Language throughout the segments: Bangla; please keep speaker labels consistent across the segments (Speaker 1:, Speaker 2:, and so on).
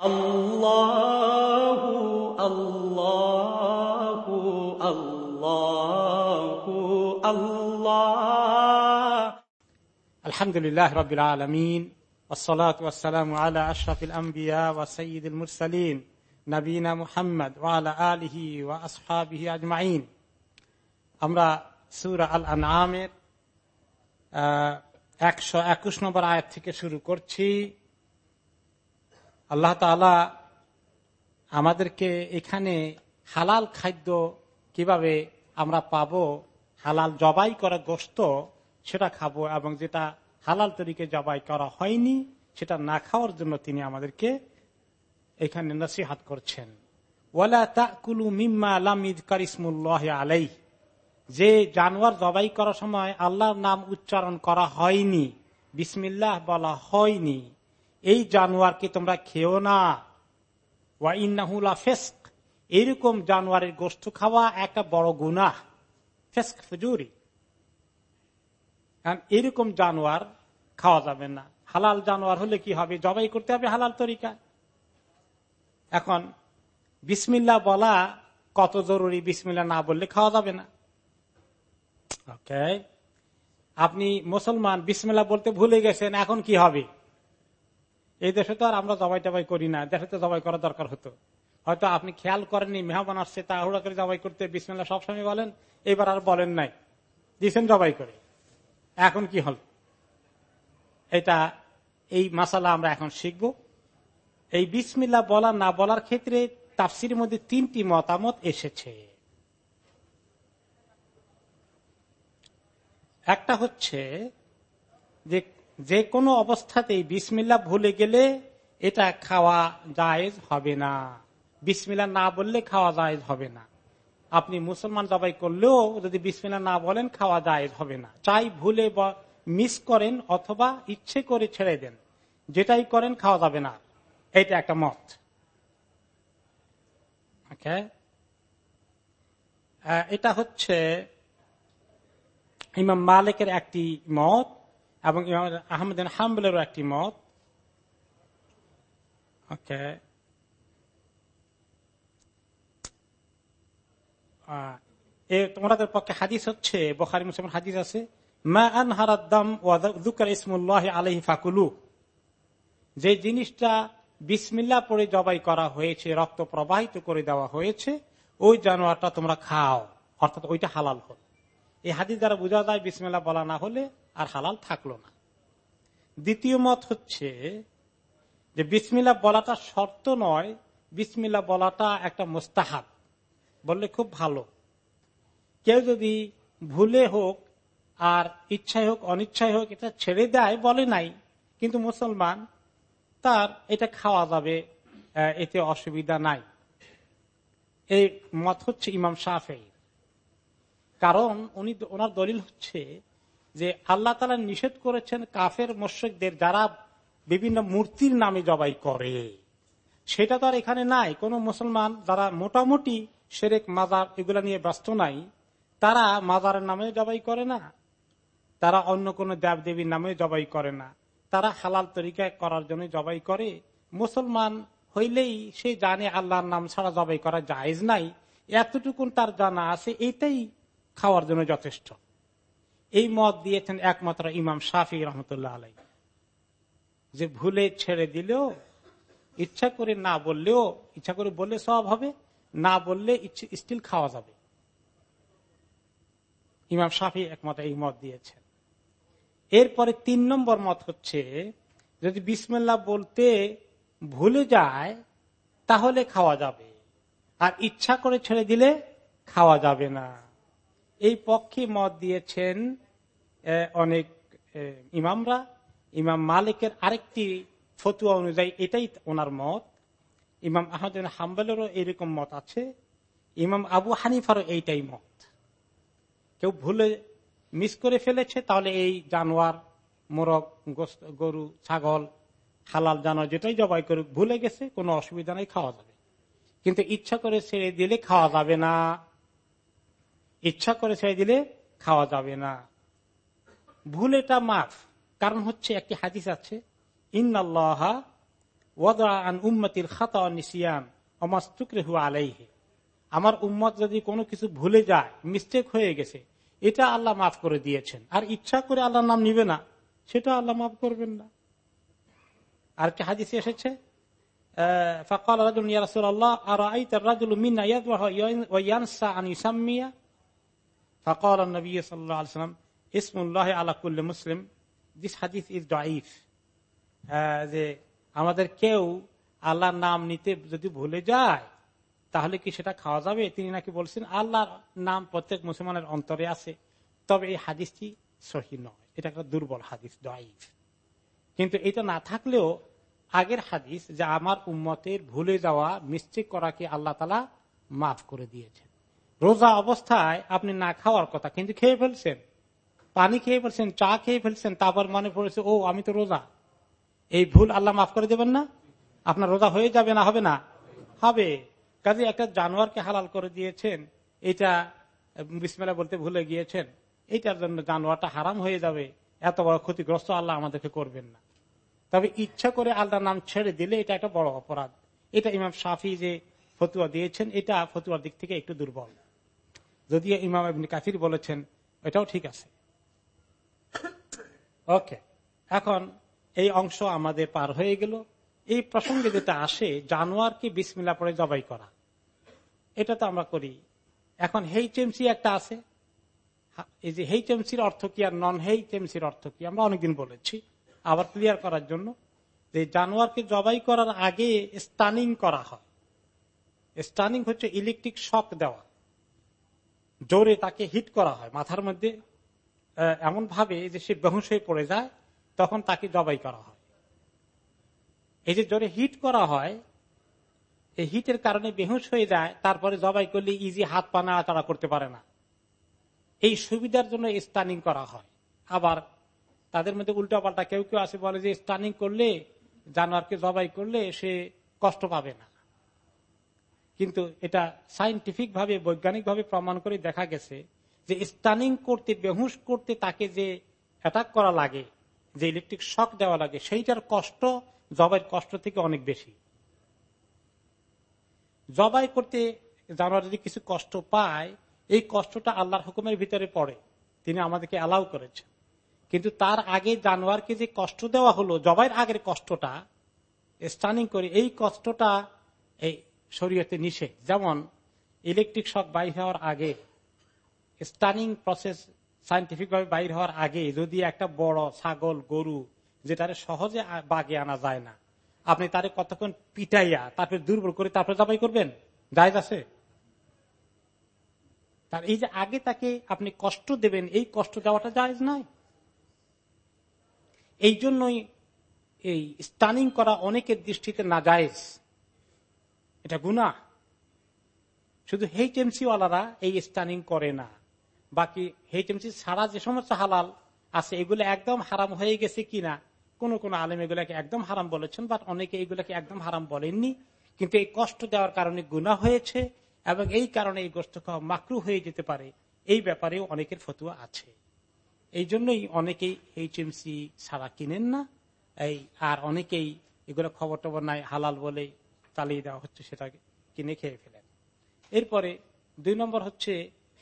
Speaker 1: الله الله الله الله
Speaker 2: الحمد لله رب العالمين والصلاة والسلام على أشرف الأنبياء وسيد المرسلين نبينا محمد وعلى آله وأصحابه أجمعين আমরা সুরা আল আনআমের একশো একুশ নম্বর আয়াত থেকে শুরু করছি আল্লাহ তালা আমাদেরকে এখানে হালাল খাদ্য কীভাবে আমরা পাবো, হালাল জবাই করা গোস্ত, সেটা খাব এবং যেটা হালাল তরিকে জবাই করা হয়নি, সেটা না খাওয়ার জন্য তিনি আমাদেরকে এখানে নসিহাত করছেন। মিম্মা আলাই যে জানোয়ার জবাই করার সময় আল্লাহর নাম উচ্চারণ করা হয়নি, বিসমিল্লাহ বলা হয়নি। এই জানোয়ারকে তোমরা খেও না। ওয়া ইন্নাহুলা ফেস্ক এইরকম জানোয়ারের গোষ্ঠ খাওয়া একটা বড় গুণা ফেস্ক ফুজুরি। এরকম জানোয়ার খাওয়া যাবে না। হালাল জানোয়ার হলে কি হবে? জবাই করতে হবে হালাল তরিকা এখন বিসমিল্লা বলা কত জরুরি? বিসমিল্লা না বললে খাওয়া যাবে না। ওকে আপনি মুসলমান বিসমিল্লা বলতে ভুলে গেছেন, এখন কি হবে? এই দেশে তো আর আমরা জবাই টবাই করি না, দেশে তো জবাই করা দরকার হতো। হয়তো আপনি খেয়াল করেননি, মেহমান আসছে, তাড়াহুড়া করে জবাই করতে বিসমিল্লা সবসময় বলেন এবার আর বলেন নাই। দিয়েছেন জবাই করে। এখন কি হল? এটা, এই মাসালা আমরা এখন শিখব। এই বিসমিল্লা বলা, না বলার ক্ষেত্রে তাফসির মধ্যে তিনটি মতামত এসেছে। একটা হচ্ছে যে যে কোনো অবস্থাতেই বিসমিল্লা ভুলে গেলে এটা খাওয়া জায়েজ হবে না। বিসমিল্লা না বললে খাওয়া জায়েজ হবে না। আপনি মুসলমান জবাই করলেও যদি বিসমিল্লা না বলেন, খাওয়া জায়েজ হবে না। চাই ভুলে মিস করেন অথবা ইচ্ছে করে ছেড়ে দেন। যেটাই করেন, খাওয়া যাবে না। এটা একটা মত। এটা হচ্ছে ইমাম মালিকের একটি মত। এবং আহমদ হাম্বলেরও একটি মত। ওকে। তোমাদের পক্ষে হাদিস হচ্ছে, বখারি, মুসলিম হাদিস আছে যে জিনিসটা বিসমিল্লা পরে জবাই করা হয়েছে, রক্ত প্রবাহিত করে দেওয়া হয়েছে, ওই জানোয়ারটা তোমরা খাও। অর্থাৎ ওইটা হালাল হল। এই হাদিস দ্বারা বোঝা যায় বিসমিল্লা বলা না হলে আর হালাল থাকল না। দ্বিতীয় মত হচ্ছে যে বিসমিল্লা বলাটা শর্ত নয় বিসমিল্লা বলাটা একটা মোস্তাহাব। বললে খুব ভালো। কেউ যদি ভুলে হোক আর ইচ্ছাই হোক অনিচ্ছাই হোক এটা ছেড়ে দেয়, বলে নাই, কিন্তু মুসলমান, তার এটা খাওয়া যাবে এতে অসুবিধা নাই। এই মত হচ্ছে ইমাম শাফেই কারণ উনি, ওনার দলিল হচ্ছে যে আল্লাহ তালা নিষেধ করেছেন কাফের মোশেকদের যারা বিভিন্ন মূর্তির নামে জবাই করে। সেটা তো আর এখানে নাই। কোন মুসলমান যারা মোটামুটি সেরেক মাজার এগুলা নিয়ে ব্যস্ত নাই, তারা মাজারের নামে জবাই করে না। তারা অন্য কোন দেব দেবীর নামে জবাই করে না। তারা হালাল তরিকায় করার জন্য জবাই করে। মুসলমান হইলেই সে জানে আল্লাহর নাম ছাড়া জবাই করা জায়েজ নাই। এতটুকুন তার জানা আছে, এটাই খাওয়ার জন্য যথেষ্ট। এই মত দিয়েছেন একমাত্র ইমাম শাফি রহমতুল্লাহ আলাই যে ভুলে ছেড়ে দিলেও, ইচ্ছা করে না বললেও, ইচ্ছা করে বললে সব হবে, না বললে স্টিল খাওয়া যাবে। ইমাম শাফি একমাত্র এই মত দিয়েছেন। এরপরে তিন নম্বর মত হচ্ছে, যদি বিসমিল্লা বলতে ভুলে যায়, তাহলে খাওয়া যাবে। আর ইচ্ছা করে ছেড়ে দিলে খাওয়া যাবে না। এই পক্ষে মত দিয়েছেন অনেক ইমামরা। ইমাম মালিকের আরেকটি ফতুয়া অনুযায়ী এটাই ওনার মত। ইমাম আহমদ হাম্বালেরও এরকম মত আছে। ইমাম আবু হানিফারও এইটাই মত। কেউ ভুলে মিস করে ফেলেছে, তাহলে এই জানোয়ার, মোরগ গরু, ছাগল, হালাল জানোয়ার যেটাই জবাই করুক, ভুলে গেছে, কোনো অসুবিধা নেই, খাওয়া যাবে। কিন্তু ইচ্ছা করে ছেড়ে দিলে খাওয়া যাবে না। ইচ্ছা করে ছেড়ে দিলে খাওয়া যাবে না ভুল এটা মাফ কারণ হচ্ছে একটি হাদিস আছে ইন্নআল্লাহ ওয়াদান উম্মতির খাতা নিসিয়ান অমাস্তুকরে হু আলাইহে আমার উম্মত যদি কোনো কিছু ভুলে যায় মিস্টেক হয়ে গেছে এটা আল্লাহ মাফ করে দিয়েছেন আর ইচ্ছা করে আল্লাহর নাম নিবে না সেটা আল্লাহ মাফ করবেন না আর কি হাদিসে এসেছে فقال رجل يا رسول الله أرأيت الرجل منا يذبح وينسى أن يسمي فقال النبي صلى الله عليه وسلم اسم الله على كل مسلم this hadith is ضعيف যে আমাদের কেউ আল্লাহর নাম নিতে যদি ভুলে যায় তাহলে কি সেটা খাওয়া যাবে তিনি নাকি বলছেন আল্লাহর নাম প্রত্যেক মুসলমানের অন্তরে আছে তবে এই হাদিসটি সহি নয় এটা একটা দুর্বল হাদিস দাইফ কিন্তু এটা না থাকলেও আগের হাদিস যে আমার উম্মতের ভুলে যাওয়া মিস্টেক করাকে আল্লাহ তালা মাফ করে দিয়েছেন রোজা অবস্থায় আপনি না খাওয়ার কথা, কিন্তু খেয়ে ফেলছেন। পানি খেয়ে ফেলছেন, চা খেয়ে ফেলছেন, তারপর মনে পড়েছে, ও, আমি তো রোজা। এই ভুল আল্লাহ মাফ করে দেবেন না? আপনার রোজা হয়ে যাবে না, হবে না? হবে। কাজে একটা জানোয়ারকে হালাল করে দিয়েছেন, এটা বিসমেলা বলতে ভুলে গিয়েছেন। এইটার জন্য জানোয়ারটা হারাম হয়ে যাবে। এত বড় ক্ষতিগ্রস্ত আল্লাহ আমাদেরকে করবেন না। তবে ইচ্ছা করে আল্লাহর নাম ছেড়ে দিলে এটা একটা বড় অপরাধ। এটা ইমাম সাফি যে ফতুয়া দিয়েছেন, এটা ফতুয়ার দিক থেকে একটু দুর্বল। যদিও ইমাম আবিন কাফির বলেছেন, এটাও ঠিক আছে। ওকে, এখন এই অংশ আমাদের পার হয়ে গেল। এই প্রসঙ্গে যেটা আসে, জানোয়ারকে বিসমিল্লা পরে জবাই করা। এটা তো আমরা করি। এখন হেইচএমসি একটা আছে। এই যে হেইচএমসির অর্থ কি আর নন হেইচএমসির অর্থ কি? আমরা অনেকদিন বলেছি। আবার ক্লিয়ার করার জন্য যে জানোয়ারকে জবাই করার আগে স্টানিং করা হয়। স্টানিং হচ্ছে ইলেকট্রিক শক দেওয়া। জোরে তাকে হিট করা হয়। মাথার মধ্যে এমন ভাবে যে সে বেহুশ হয়ে পড়ে যায়, তখন তাকে জবাই করা হয়। এই যে জোরে হিট করা হয়, এই হিটের কারণে বেহুশ হয়ে যায়, তারপরে জবাই করলে ইজি হাত পা নাড়াচাড়া করতে পারে না। এই সুবিধার জন্য স্টানিং করা হয়। আবার তাদের মধ্যে উল্টা পাল্টা কেউ কেউ আসে বলে যে স্টানিং করলে, জানোয়ারকে জবাই করলে সে কষ্ট পাবে না। কিন্তু এটা সাইন্টিফিক ভাবে বৈজ্ঞানিক ভাবে প্রমাণ করে দেখা গেছে যে স্টানিং করতে, বেহুশ করতে তাকে যে অ্যাটাক করা লাগে, যে ইলেকট্রিক শক দেওয়া লাগে, সেইটার কষ্ট, জবাইয়ের কষ্ট থেকে অনেক বেশি। জবাই করতে জানোয়ার যদি কিছু কষ্ট পায়, এই কষ্টটা আল্লাহর হুকুমের ভিতরে পড়ে। তিনি আমাদেরকে অ্যালাউ করেছেন। কিন্তু তার আগে জানোয়ারকে যে কষ্ট দেওয়া হলো, জবাইয়ের আগের কষ্টটা স্টানিং করে এই কষ্টটা, এই শরীয়তে নিষেধ। যেমন ইলেকট্রিক শক বাইর হওয়ার আগে স্টানিং প্রসেস সাইন্টিফিক ভাবে বাইর হওয়ার আগে যদি একটা বড় ছাগল, গরু, যেটারে সহজে বাগে আনা যায় না, আপনি তারে কতক্ষণ পিটাইয়া, তারপরে দুর্বল করে তারপরে জবাই করবেন? জায়জ আছে? তার এই যে আগে তাকে আপনি কষ্ট দেবেন, এই কষ্ট দেওয়াটা জায়জ নয়। এই জন্যই এই স্টানিং করা অনেকের দৃষ্টিতে না জায়েজ। এটা গুণা শুধু এইচএমসি ওয়ালারা এই স্টানিং করে না। বাকি এইচএমসি ছাড়া যে সমস্ত হালাল আছে, এগুলো একদম হারাম হয়ে গেছে কিনা? কোন কোন আলেম এগুলাকে একদম হারাম বলেছেন বাট অনেকে এগুলাকে একদম হারাম বলেননি। কিন্তু এই কষ্ট দেওয়ার কারণে গুণা হয়েছে এবং এই কারণে এই গোষ্ঠ খাওয়া মাকরু হয়ে যেতে পারে। এই ব্যাপারেও অনেকের ফতুয়া আছে। এই জন্যই অনেকেই এইচএমসি ছাড়া কিনেন না। এই, আর অনেকেই এগুলো খবর টবর নাই হালাল বলে চালিয়ে দেওয়া হচ্ছে সেটাকে কিনে খেয়ে ফেলেন। এরপরে দুই নম্বর হচ্ছে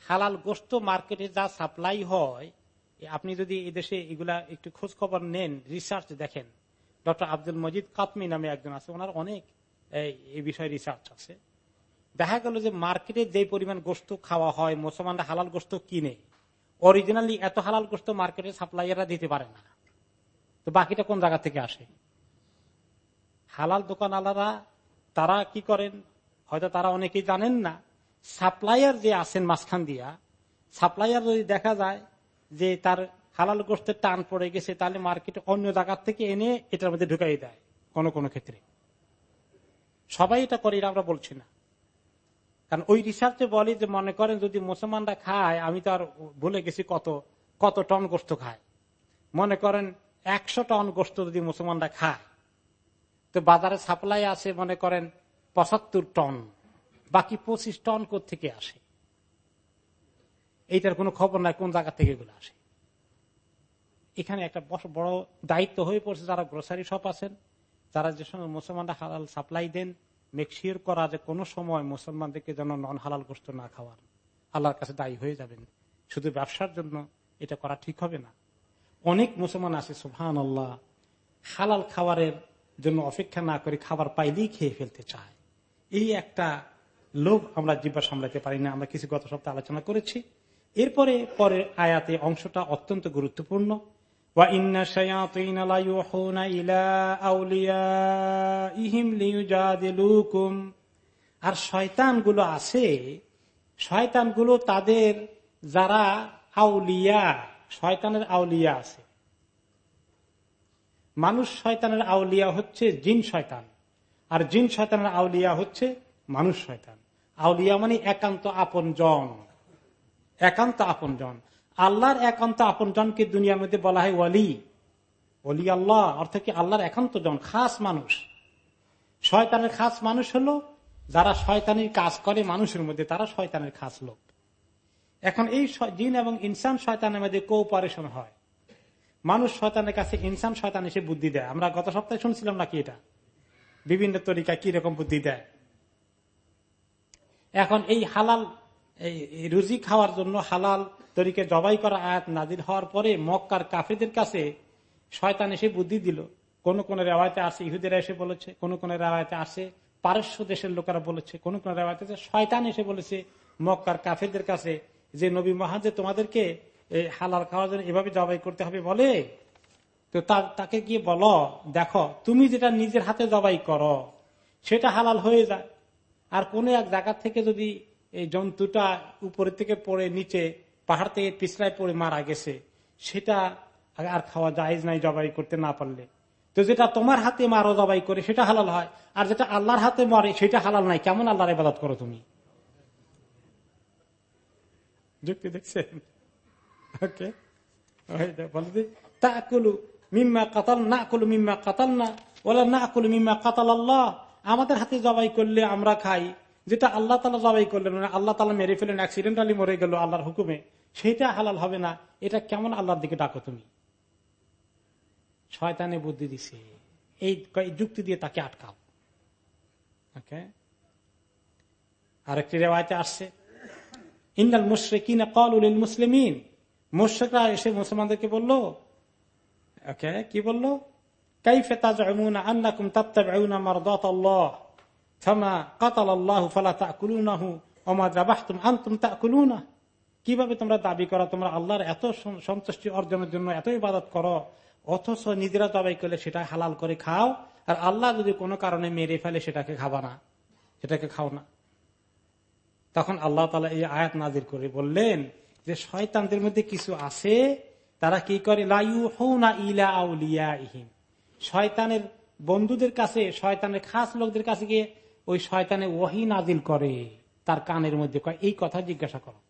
Speaker 2: হালাল গোস্ত মার্কেটে যা সাপ্লাই হয়, আপনি যদি দেশে এগুলা একটু খোঁজ খবর নেন রিসার্চ দেখেন, ডক্টর আব্দুল মজিদ কাতমি নামে একজন আছে, ওনার অনেক, এই বিষয়ে রিসার্চ আছে। দেখা গেল যে মার্কেটে যে পরিমাণ গোস্ত খাওয়া হয়, মুসলমানরা হালাল গোস্ত কিনে অরিজিনালি এত হালাল গোস্ত মার্কেটে সাপ্লাইয়াররা দিতে পারে না। তো বাকিটা কোন জায়গা থেকে আসে? হালাল দোকান আলারা তারা কি করেন? হয়তো তারা অনেকেই জানেন না। সাপ্লাইয়ার যে আছেন মাঝখান দিয়া সাপ্লাইয়ার যদি দেখা যায় যে তার হালাল গোষ্ঠের টান পড়ে গেছে, তাহলে মার্কেটে অন্য জায়গার থেকে এনে এটার মধ্যে ঢুকাই দেয়, কোন কোন ক্ষেত্রে। সবাই এটা করে, এটা আমরা বলছি না। কারণ ওই রিসার্চে বলে যে, মনে করেন যদি মুসলমানরা খায়, আমি তো আর ভুলে গেছি কত কত টন গোস্ত খায়। মনে করেন একশো টন গোস্ত যদি মুসলমানরা খায় তো বাজারে সাপ্লাই আছে, মনে করেন, পঁচাত্তর টন। বাকি পঁচিশ টন থেকে আসে? এইটার কোনো খবর নাই, কোন জায়গা থেকে এগুলো আসে? এখানে একটা বড় দায়িত্ব হয়ে পড়ছে যারা গ্রোসারি শপ আছেন তারা যে সময় মুসলমানরা হালাল সাপ্লাই দেন মেকশিওর করা যে কোনো সময় মুসলমানদেরকে যেন নন হালাল গোষ্ঠ না খাওয়ার আল্লাহর কাছে দায়ী হয়ে যাবেন। শুধু ব্যবসার জন্য এটা করা ঠিক হবে না। অনেক মুসলমান আছে সুহান আল্লাহ হালাল খাবারের জন্য অপেক্ষা না করে খাবার পাইলেই খেয়ে ফেলতে চায়। এই একটা লোভ আমরা জিব্বা সামলাতে পারি না। আমরা কিছু গত সপ্তাহে আলোচনা করেছি। এরপরে পরের আয়াতে অংশটা অত্যন্ত গুরুত্বপূর্ণ। আর শয়তানগুলো আছে। শয়তানগুলো তাদের যারা আউলিয়া, শয়তানের আউলিয়া আছে। মানুষ শয়তানের আউলিয়া হচ্ছে জিন শয়তান। আর জিন শয়তানের আউলিয়া হচ্ছে মানুষ শয়তান। আউলিয়া মানে একান্ত আপন জন। একান্ত আপন জন। আল্লাহর একান্ত আপন জনকে দুনিয়ার মধ্যে বলা হয় ওয়ালি। অলি আল্লাহ অর্থাৎ কি আল্লাহর একান্ত জন, খাস মানুষ। শয়তানের খাস মানুষ হলো যারা শয়তানির কাজ করে মানুষের মধ্যে, তারা শয়তানের খাস লোক। এখন এই জিন এবং ইনসান শয়তানের মধ্যে কোঅপারেশন হয়। মানুষ শয়তানের কাছে, ইনসান শয়তান এসে বুদ্ধি দেয়। আমরা গত সপ্তাহে শুনছিলাম নাকি এটা? বিভিন্ন তরিকা কি রকম বুদ্ধি দেয়। এখন এই হালাল রুজি খাওয়ার জন্য হালাল তরিকে জবাই করা আয়াত নাজির হওয়ার পরে মক্কার কাফেদের কাছে শয়তান এসে বুদ্ধি দিল। কোন কোন রেওয়ায়তে আসে ইহুদেরা এসে বলেছে, কোন কোন রেওয়ায়তে আসে পারস্য দেশের লোকেরা বলেছে, কোন কোন রেওয়ায়তে শয়তান এসে বলেছে মক্কার কাফেদের কাছে যে, নবী মহাজে তোমাদেরকে হালাল খাওয়ার জন্য এভাবে জবাই করতে হবে বলে? তো তাকে গিয়ে বলো, দেখো, তুমি যেটা নিজের হাতে জবাই করো, সেটা হালাল হয়ে যায়। আর কোন এক জায়গা থেকে যদি এই জন্তুটা উপরের থেকে পড়ে নিচে, পাহাড় থেকে পিছলায় পড়ে মারা গেছে, সেটা আর খাওয়া জায়েজ নাই জবাই করতে না পারলে। তো যেটা তোমার হাতে মারো জবাই করে, সেটা হালাল হয়। আর যেটা আল্লাহর হাতে মরে, সেটা হালাল নাই। কেমন আল্লাহর ইবাদত করো তুমি? যুক্তি দেখছেন? আমাদের হাতে জবাই করলে আমরা খাই, যেটা আল্লাহ তালা জবাই করলেন মানে আল্লাহ তালা মেরে ফেলেন অ্যাক্সিডেন্টালি মরে গেল আল্লাহর হুকুমে সেইটা হালাল হবে না, এটা কেমন আল্লাহর দিকে ডাকো তুমি? শয়তানে বুদ্ধি দিছে, এই যুক্তি দিয়ে তাকে আটকাও। ওকে আরেকটি রেওয়ায়তে আসছে ইন্দাল মুশ্রিকিনা কল উলিল মুসলিমিন মুশ্রিকরা এসে মুসলমানদেরকে বলল, ওকে, কি বলল? কাইফে তাজমুন কীভাবে তোমরা দাবি করো? তোমরা আল্লাহর এত সন্তুষ্টি অর্জনের জন্য এত ইবাদত করো? অথচ নিজেরা দাবাই করলে সেটা হালাল করে খাও। আর আল্লাহ যদি কোনো কারণে মেরে ফেলে, সেটাকে খাবা না। সেটাকে খাও না। তখন আল্লাহ তালা এই আয়াত নাজির করে বললেন যে শয়তানদের মধ্যে কিছু আছে, তারা কি করে? লাইউ হৌনা ইলা আউলিয়া ইহিম শয়তানের বন্ধুদের কাছে, শয়তানের খাস লোকদের কাছে গিয়ে ওই শয়তানে ওহি নাজিল করে। তার কানের মধ্যে এই কথা জিজ্ঞাসা করো।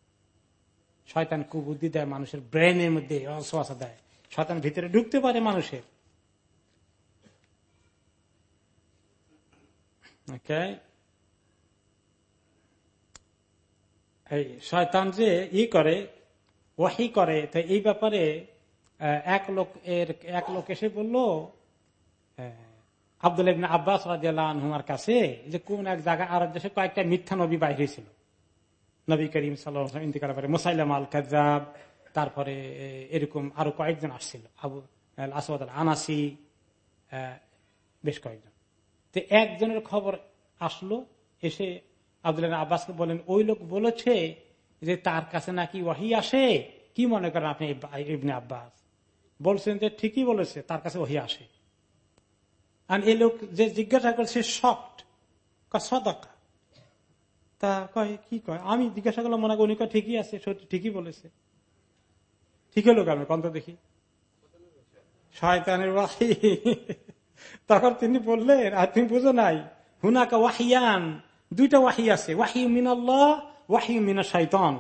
Speaker 2: শয়তান কুবুদ্ধি দেয় মানুষের ব্রেনের মধ্যে অশ্বাসা দেয়। শয়তান ভিতরে ঢুকতে পারে মানুষের। এই শয়তান যে ই করে, ওয়াহি করে, তো এই ব্যাপারে এক লোক এর, এক লোক এসে বলল আব্দুল আব্বাস রাজিয়ালহুমার কাছে যে কোন এক জায়গায় আরব দেশে কয়েকটা মিথ্যা নবী বাইর হয়েছিল। নবী করিম সাল্লাম ইন্তিকার পরে মুসাইলাম আল কাজাব তারপরে এরকম আরও কয়েকজন আসছিল, আবু আসাদ আনাসি বেশ কয়েকজন। তো একজনের খবর আসলো, এসে আব্দুল্লাহ আব্বাসকে বলেন, ওই লোক বলেছে যে তার কাছে নাকি ওয়াহি আসে। কি মনে করেন আপনি ইবনে আব্বাস? বলছেন যে ঠিকই বলেছে, তার কাছে ওহি আসে। আর এই লোক যে জিজ্ঞাসা করছে শক্ট। সদকা। তা কয়, কি কয়? আমি জিজ্ঞাসা করলাম, মনে করি ঠিকই আছে, সত্যি ঠিকই বলেছে। ঠিক হলো কেন কন্ত দেখি। শয়তানের ওয়াহি। তখন তিনি বললেন, আর তুমি বুঝো নাই, হুনাকা ওয়াহিয়ান। দুইটা ওয়াহি আছে। ওয়াহি মিনাল্লাহ, ওয়াহি মিনা শৈতন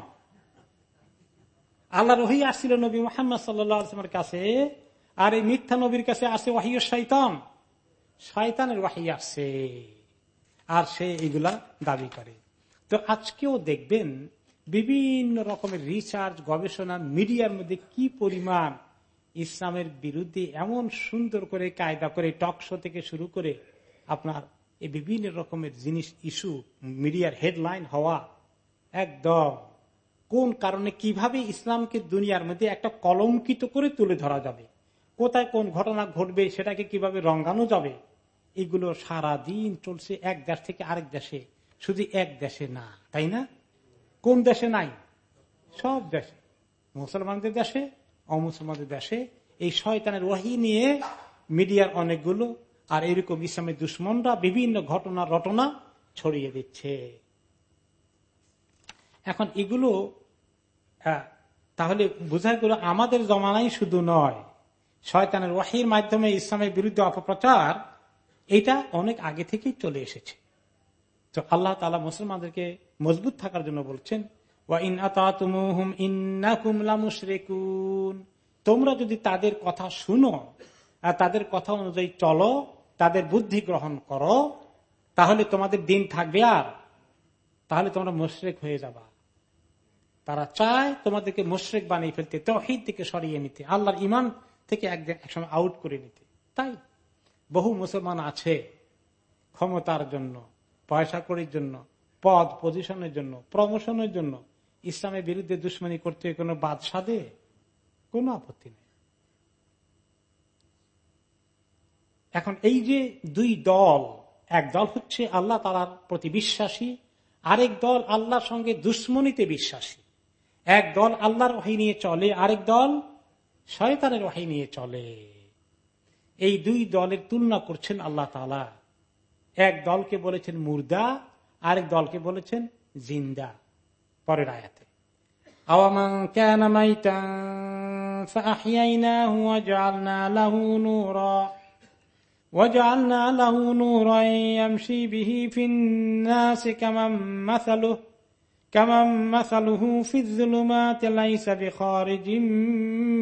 Speaker 2: আল্লাহ রহি আসছিল নবী মোহাম্মদ সাল্লামের কাছে, আর এই মিথ্যা নবীর কাছে আছে ওয়াহি শৈতন শয়তানের ওয়াহি আসছে আর সে এগুলা দাবি করে। তো আজকেও দেখবেন বিভিন্ন রকমের রিসার্চ গবেষণা, মিডিয়ার মধ্যে কি পরিমাণ ইসলামের বিরুদ্ধে এমন সুন্দর করে কায়দা করে টক শো থেকে শুরু করে আপনার এই বিভিন্ন রকমের জিনিস ইস্যু, মিডিয়ার হেডলাইন হওয়া, একদম। কোন কারণে, কীভাবে ইসলামকে দুনিয়ার মধ্যে একটা কলঙ্কিত করে তুলে ধরা যাবে? কোথায় কোন ঘটনা ঘটবে, সেটাকে কীভাবে রঙ্গানো যাবে? এগুলো সারা দিন চলছে এক দেশ থেকে আরেক দেশে। শুধু এক দেশে না, তাই না? কোন দেশে নাই? সব দেশে। মুসলমানদের দেশে, অমুসলমানদের দেশে। এই শয়তানের ওয়াহি নিয়ে মিডিয়ার অনেকগুলো আর এরকম ইসলামের দুশ্মনরা বিভিন্ন ঘটনা, রটনা ছড়িয়ে দিচ্ছে। এখন এগুলো তাহলে বোঝা গেল আমাদের জমানাই শুধু নয়। শয়তানের ওয়াহির মাধ্যমে ইসলামের বিরুদ্ধে অপপ্রচার, এটা অনেক আগে থেকেই চলে এসেছে। তো আল্লাহ তালা মুসলমানদেরকে মজবুত থাকার জন্য বলছেন তোমরা যদি তাদের কথা শুনো, আর তাদের কথা অনুযায়ী চলো তাদের বুদ্ধি গ্রহণ করো, তাহলে তোমাদের দিন থাকবে আর। তাহলে তোমরা মুশরেক হয়ে যাবা। তারা চায় তোমাদেরকে মুশরেক বানিয়ে ফেলতে, তহিদ থেকে সরিয়ে নিতে, আল্লাহর ইমান থেকে একদিন একসময় আউট করে নিতে। তাই বহু মুসলমান আছে ক্ষমতার জন্য, পয়সা করির জন্য, পদ পজিশনের জন্য প্রমোশনের জন্য, ইসলামের বিরুদ্ধে দুশ্মনী করতে কোনো বাদ সাদে কোনো আপত্তি নেই। এখন এই যে দুই দল এক দল হচ্ছে আল্লাহ তালার প্রতি বিশ্বাসী আরেক দল আল্লাহর সঙ্গে দুশ্মনীতে বিশ্বাসী এক দল আল্লাহর ওহাই নিয়ে চলে আরেক দল শয়তানের ওহাই নিয়ে চলে এই দুই দলের তুলনা করছেন আল্লাহ তালা এক দলকে বলেছেন মুর্দা আরেক দলকে বলেছেন জিন্দা পরের আয়াতে আওয়ামান কেন فأحييناه وجعلنا له نورا وجعلنا له نورا يمشي به في الناس كمن مثله كمن مثله في الظلمات ليس بخارج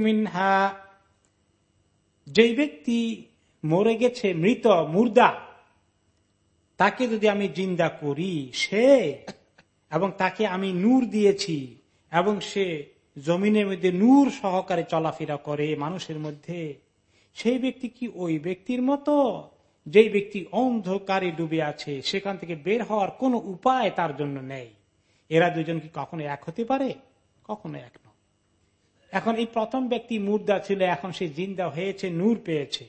Speaker 2: منها যে ব্যক্তি মরে গেছে মৃত মুর্দা তাকে যদি আমি জিন্দা করি সে এবং তাকে আমি নূর দিয়েছি এবং সে জমিনের মধ্যে নূর সহকারে চলাফেরা করে মানুষের মধ্যে সেই ব্যক্তি কি ওই ব্যক্তির মতো? যে ব্যক্তি অন্ধকারে ডুবে আছে, সেখান থেকে বের হওয়ার কোন উপায় তার জন্য নেই। এরা দুজন কি কখনো এক হতে পারে? কখনো এক নয়। এখন এই প্রথম ব্যক্তি মুর্দা ছিল, এখন সে জিন্দা হয়েছে, নূর পেয়েছে।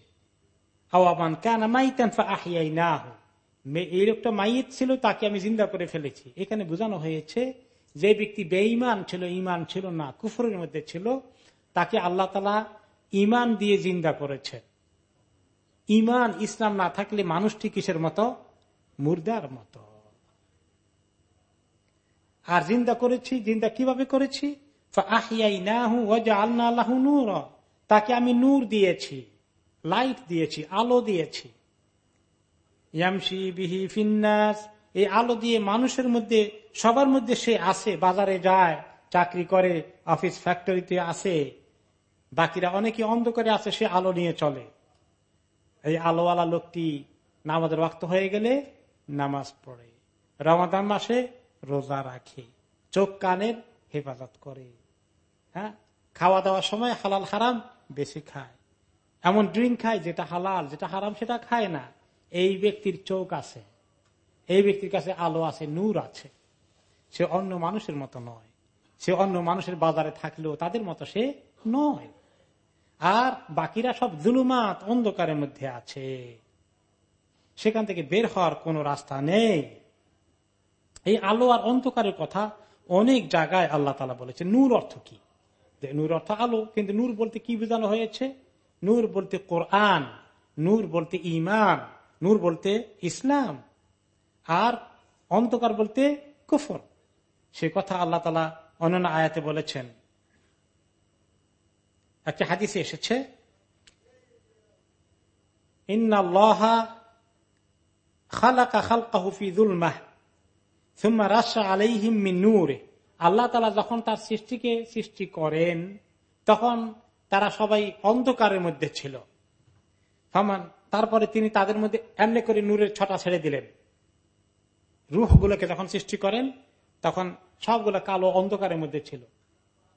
Speaker 2: আওয়াবান কেন মাইতান আহিয়াই না এই লোকটা মাইয়ের ছিল, তাকে আমি জিন্দা করে ফেলেছি। এখানে বোঝানো হয়েছে, যে ব্যক্তি বেঈমান ছিল ইমান ছিল না, কুফরের মধ্যে ছিল, তাকে আল্লাহ তালা ইমান দিয়ে জিন্দা করেছে। ইমান, ইসলাম না থাকলে মানুষটি কিসের মতো? মুর্দার মতো। আর জিন্দা করেছি, জিন্দা কীভাবে করেছি? তাকে আমি নূর দিয়েছি, লাইট দিয়েছি, আলো দিয়েছি। ফিন্নাস। এই আলো দিয়ে মানুষের মধ্যে, সবার মধ্যে সে আসে, বাজারে যায়, চাকরি করে, অফিস ফ্যাক্টরিতে আসে। বাকিরা অনেকে অন্ধকারে আছে, সে আলো নিয়ে চলে। এই আলোওয়ালা লোকটি নামাজের রক্ত হয়ে গেলে নামাজ পড়ে, রমাদান মাসে রোজা রাখে, চোখ কানের হেফাজত করে। হ্যাঁ? খাওয়া দাওয়ার সময় হালাল হারাম বেশি খায়। এমন ড্রিঙ্ক খায় যেটা হালাল, যেটা হারাম সেটা খায় না। এই ব্যক্তির চোখ আছে, এই ব্যক্তির কাছে আলো আছে, নূর আছে। সে অন্য মানুষের মতো নয়। সে অন্য মানুষের বাজারে থাকলেও তাদের মতো সে নয়। আর বাকিরা সব জুলুমাত অন্ধকারের মধ্যে আছে। সেখান থেকে বের হওয়ার কোন রাস্তা নেই। এই আলো আর অন্ধকারের কথা অনেক জায়গায় আল্লাহ তালা বলেছে। নূর অর্থ কি? নূর অর্থ আলো, কিন্তু নূর বলতে কি বোঝানো হয়েছে? নূর বলতে কোরআন, নূর বলতে ইমান নূর বলতে ইসলাম, আর অন্ধকার বলতে কুফর। সে কথা আল্লাহ তালা অন্যান্য আয়াতে বলেছেন। একটা হাদিসে এসেছে আল্লাহ তালা যখন তার সৃষ্টিকে সৃষ্টি করেন, তখন তারা সবাই অন্ধকারের মধ্যে ছিল। তারপরে তিনি তাদের মধ্যে এমনি করে নূরের ছটা ছেড়ে দিলেন। রুহগুলোকে যখন সৃষ্টি করেন, তখন সবগুলো কালো অন্ধকারের মধ্যে ছিল।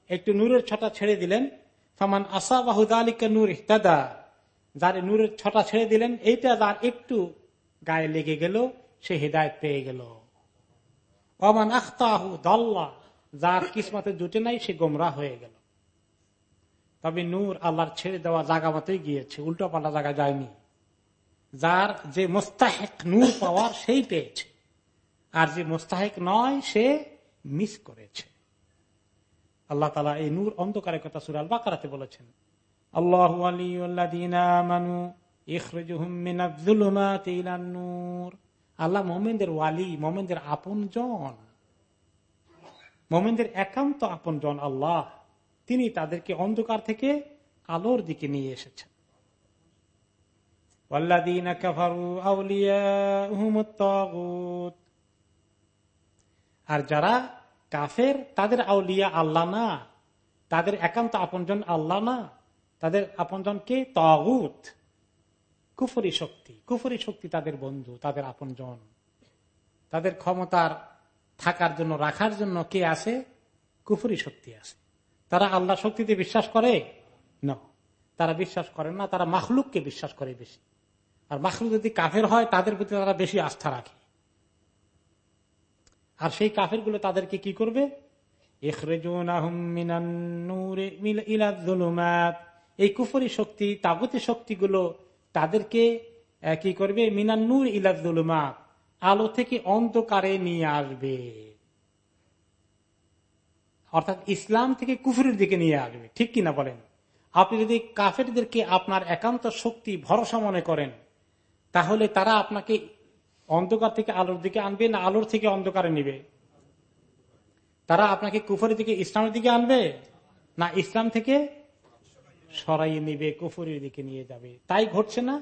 Speaker 2: একটু নূরের ছটা ছেড়ে দিলেন ফামান আসা বাহুদালিকা নূর ইহতাদা। যার নূরের ছটা ছেড়ে দিলেন, এইটা যার একটু গায়ে লেগে গেল, সে হৃদায়ত পেয়ে গেল। অমান আখতাহু দল্লা, যার কিসমতে জুটে নাই, সে গোমরা হয়ে গেল। তবে নূর আল্লাহর ছেড়ে দেওয়া জায়গা মতোই গিয়েছে উল্টো পাল্টা জায়গা যায়নি। যার যে মোস্তাহেক নূর পাওয়ার, সেই পেয়েছে। আর যে মোস্তাহেক নয়, সে মিস করেছে। আল্লাহ তালা এই নূর অন্ধকারের কথা সুরাল বাকারাতে বলেছেন। আল্লাহ আল্লাহ মোমেনদের ওয়ালি, মোমেনদের আপন জন মোমেনদের একান্ত আপন জন আল্লাহ। তিনি তাদেরকে অন্ধকার থেকে আলোর দিকে নিয়ে এসেছেন। আর যারা কাফের তাদের আউলিয়া আল্লাহ না। তাদের একান্ত আপনজন আল্লাহ না। তাদের আপনজন কে? তাগুত। কুফরি শক্তি। কুফরি শক্তি তাদের বন্ধু, তাদের আপনজন। তাদের ক্ষমতার থাকার জন্য, রাখার জন্য কে আছে কুফরি শক্তি আছে তারা আল্লাহ শক্তিতে বিশ্বাস করে? না। তারা বিশ্বাস করে না, তারা মাখলুককে বিশ্বাস করে বেশি। আর মাখলুক যদি কাফের হয়, তাদের প্রতি তারা বেশি আস্থা রাখে। আর সেই কাফেরগুলো তাদেরকে কি করবে? এই কুফরি শক্তি, তাগতি শক্তিগুলো তাদেরকে কি করবে? মিনান্নুর ইলাদুলুমাত আলো থেকে অন্ধকারে নিয়ে আসবে। অর্থাৎ ইসলাম থেকে কুফুরের দিকে নিয়ে আসবে। ঠিক কিনা বলেন? আপনি যদি কাফেরদেরকে আপনার একান্ত শক্তি, ভরসা মনে করেন, তাহলে তারা আপনাকে অন্ধকার থেকে আলোর দিকে আনবে না আলোর থেকে অন্ধকারে নিবে? তারা আপনাকে কুফরের দিকে, ইসলামের দিকে আনবে না ইসলাম থেকে সরাই নিবে, কুফরের দিকে নিয়ে যাবে? তাই ঘটছে না?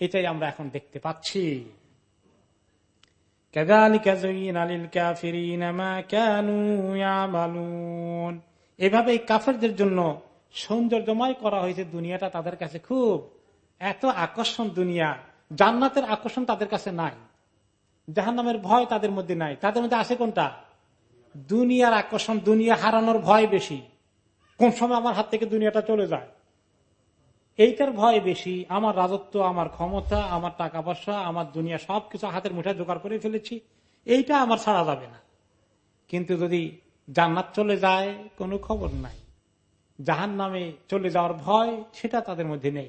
Speaker 2: এটাই আমরা এখন দেখতে পাচ্ছি। এভাবে কাফেরদের জন্য সৌন্দর্যময় করা হয়েছে দুনিয়াটা তাদের কাছে খুব এত আকর্ষণ দুনিয়া। জান্নাতের আকর্ষণ তাদের কাছে নাই। জাহান নামের ভয় তাদের মধ্যে নাই। তাদের মধ্যে আছে কোনটা? দুনিয়ার আকর্ষণ, দুনিয়া হারানোর ভয় বেশি। কোন সময় আমার হাত থেকে দুনিয়াটা চলে যায়? এইটার ভয় বেশি, আমার রাজত্ব, আমার ক্ষমতা, আমার টাকা পয়সা আমার দুনিয়া সবকিছু হাতের মুঠা জোগাড় করে ফেলেছি। এইটা আমার ছাড়া যাবে না। কিন্তু যদি জান্নাত চলে যায়, কোনো খবর নাই। জাহান নামে চলে যাওয়ার ভয়, সেটা তাদের মধ্যে নেই।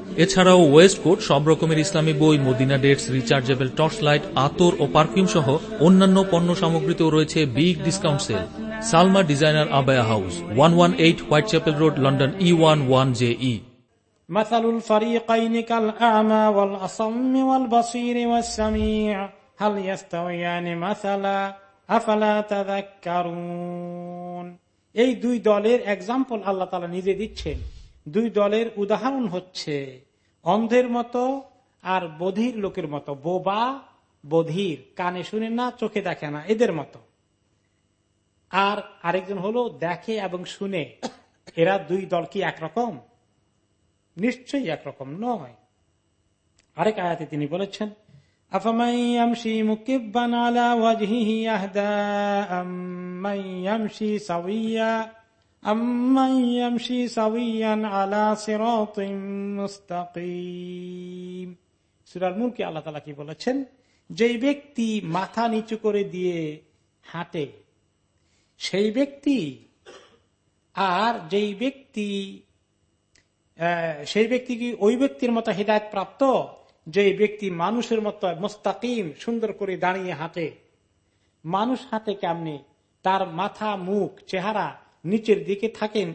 Speaker 3: এছাড়াও ওয়েস্ট কোট সব রকমের ইসলামী বই Medina dates rechargeable torch light আতর ও পারফিউম সহ অন্যান্য পণ্য সামগ্রীতেও রয়েছে big discount sale Salma designer abaya house one one eight Whitechapel Road London E one one J E
Speaker 2: مثل الفريقين كالأعمى والأصم والبصير والسميع هل يستويان مثلا أفلا تذكرون এই দুই দলের এক্সাম্পল আল্লাহ তালা নিজে দিচ্ছেন দুই দলের উদাহরণ হচ্ছে অন্ধের মতো আর বধির লোকের মতো। বোবা, বধির, কানে শুনে না, চোখে দেখে না, এদের মতো। আর আরেকজন হলো দেখে এবং শুনে। এরা দুই দল কি একরকম? নিশ্চয়ই একরকম নয়। আরেক আয়াতে তিনি বলেছেন আফামাইয়ামশি সাউইয়া আম্মাইয়ামশি সাউইয়ান আলা সিরাতিম মুস্তাকিম মুলকে আল্লাহ তাআলা কি বলেছেন? যেই ব্যক্তি মাথা নিচু করে দিয়ে হাঁটে, সেই ব্যক্তি আর যেই ব্যক্তি সেই ব্যক্তি কি ওই ব্যক্তির মতো হৃদায়ত প্রাপ্ত? যে ব্যক্তি মানুষের মতো মোস্তাকিম, সুন্দর করে দাঁড়িয়ে হাঁটে। মানুষ হাঁটে কেমনি? তার মাথা, মুখ, চেহারা নিচের দিকে থাকে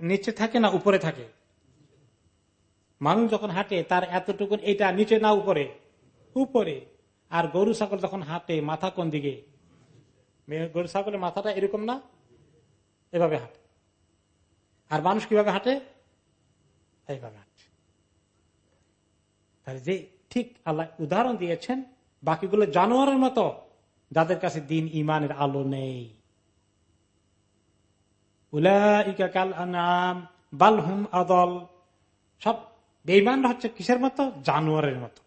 Speaker 2: নিচে থাকে না উপরে থাকে? মানুষ যখন হাঁটে, তার এতটুকু এটা নিচে না উপরে? উপরে। আর গরু ছাগল যখন হাঁটে, মাথা কোন দিকে? গরু ছাগলের মাথাটা এরকম না? এভাবে হাঁটে। আর মানুষ কীভাবে হাঁটে? এইভাবে হাঁটে। তাহলে যে ঠিক আল্লাহ উদাহরণ দিয়েছেন, বাকিগুলো জানোয়ারের মতো, যাদের কাছে দিন ইমানের আলো নেই। কাল আনাম বালহুম আদল। সব বেইমান হচ্ছে কিসের মতো? জানোয়ারের মতো।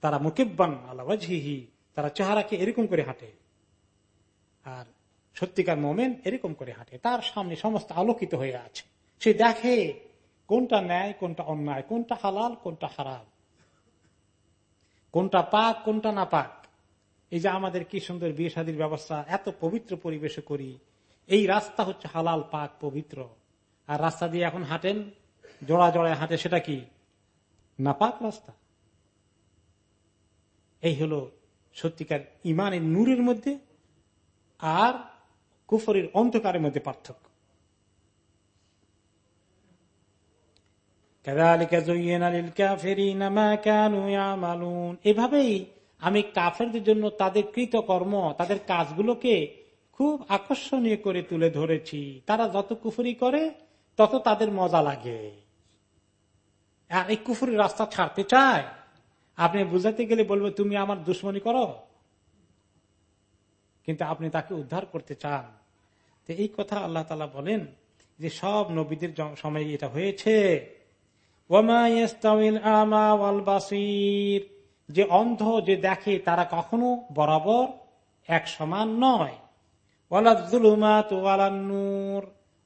Speaker 2: তারা মুকিব্বান আল্লাহি তারা চেহারাকে এরকম করে হাঁটে। আর সত্যিকার মোমেন এরকম করে হাঁটে। তার সামনে সমস্ত আলোকিত হয়ে আছে। সে দেখে কোনটা ন্যায়, কোনটা অন্যায়, কোনটা হালাল, কোনটা হারাম। কোনটা পাক, কোনটা না পাক এই যে আমাদের কি সুন্দর বিয়ে শাদীর ব্যবস্থা, এত পবিত্র পরিবেশে করি। এই রাস্তা হচ্ছে হালাল, পাক, পবিত্র। আর রাস্তা দিয়ে এখন হাঁটেন, জোড়া জোড়ায় হাঁটে, সেটা কি? না পাক রাস্তা। এই হলো সত্যিকার ইমানের নূরের মধ্যে আর কুফরের অন্ধকারের মধ্যে পার্থক্য। এভাবেই আমি কাফেরদের জন্য তাদের কৃতকর্ম, তাদের কাজগুলোকে খুব আকর্ষণীয় করে তুলে ধরেছি। তারা যত কুফুরি করে, তত তাদের মজা লাগে। আর এই কুফুরি রাস্তা ছাড়তে চায়? আপনি বুঝাতে গেলে বলব, তুমি আমার দুশ্মনী করো? কিন্তু আপনি তাকে উদ্ধার করতে চান। তো এই কথা আল্লাহ তালা বলেন যে, সব নবীদের সময় এটা হয়েছে। যে অন্ধ যে দেখে, তারা কখনো বরাবর এক সমান নয়।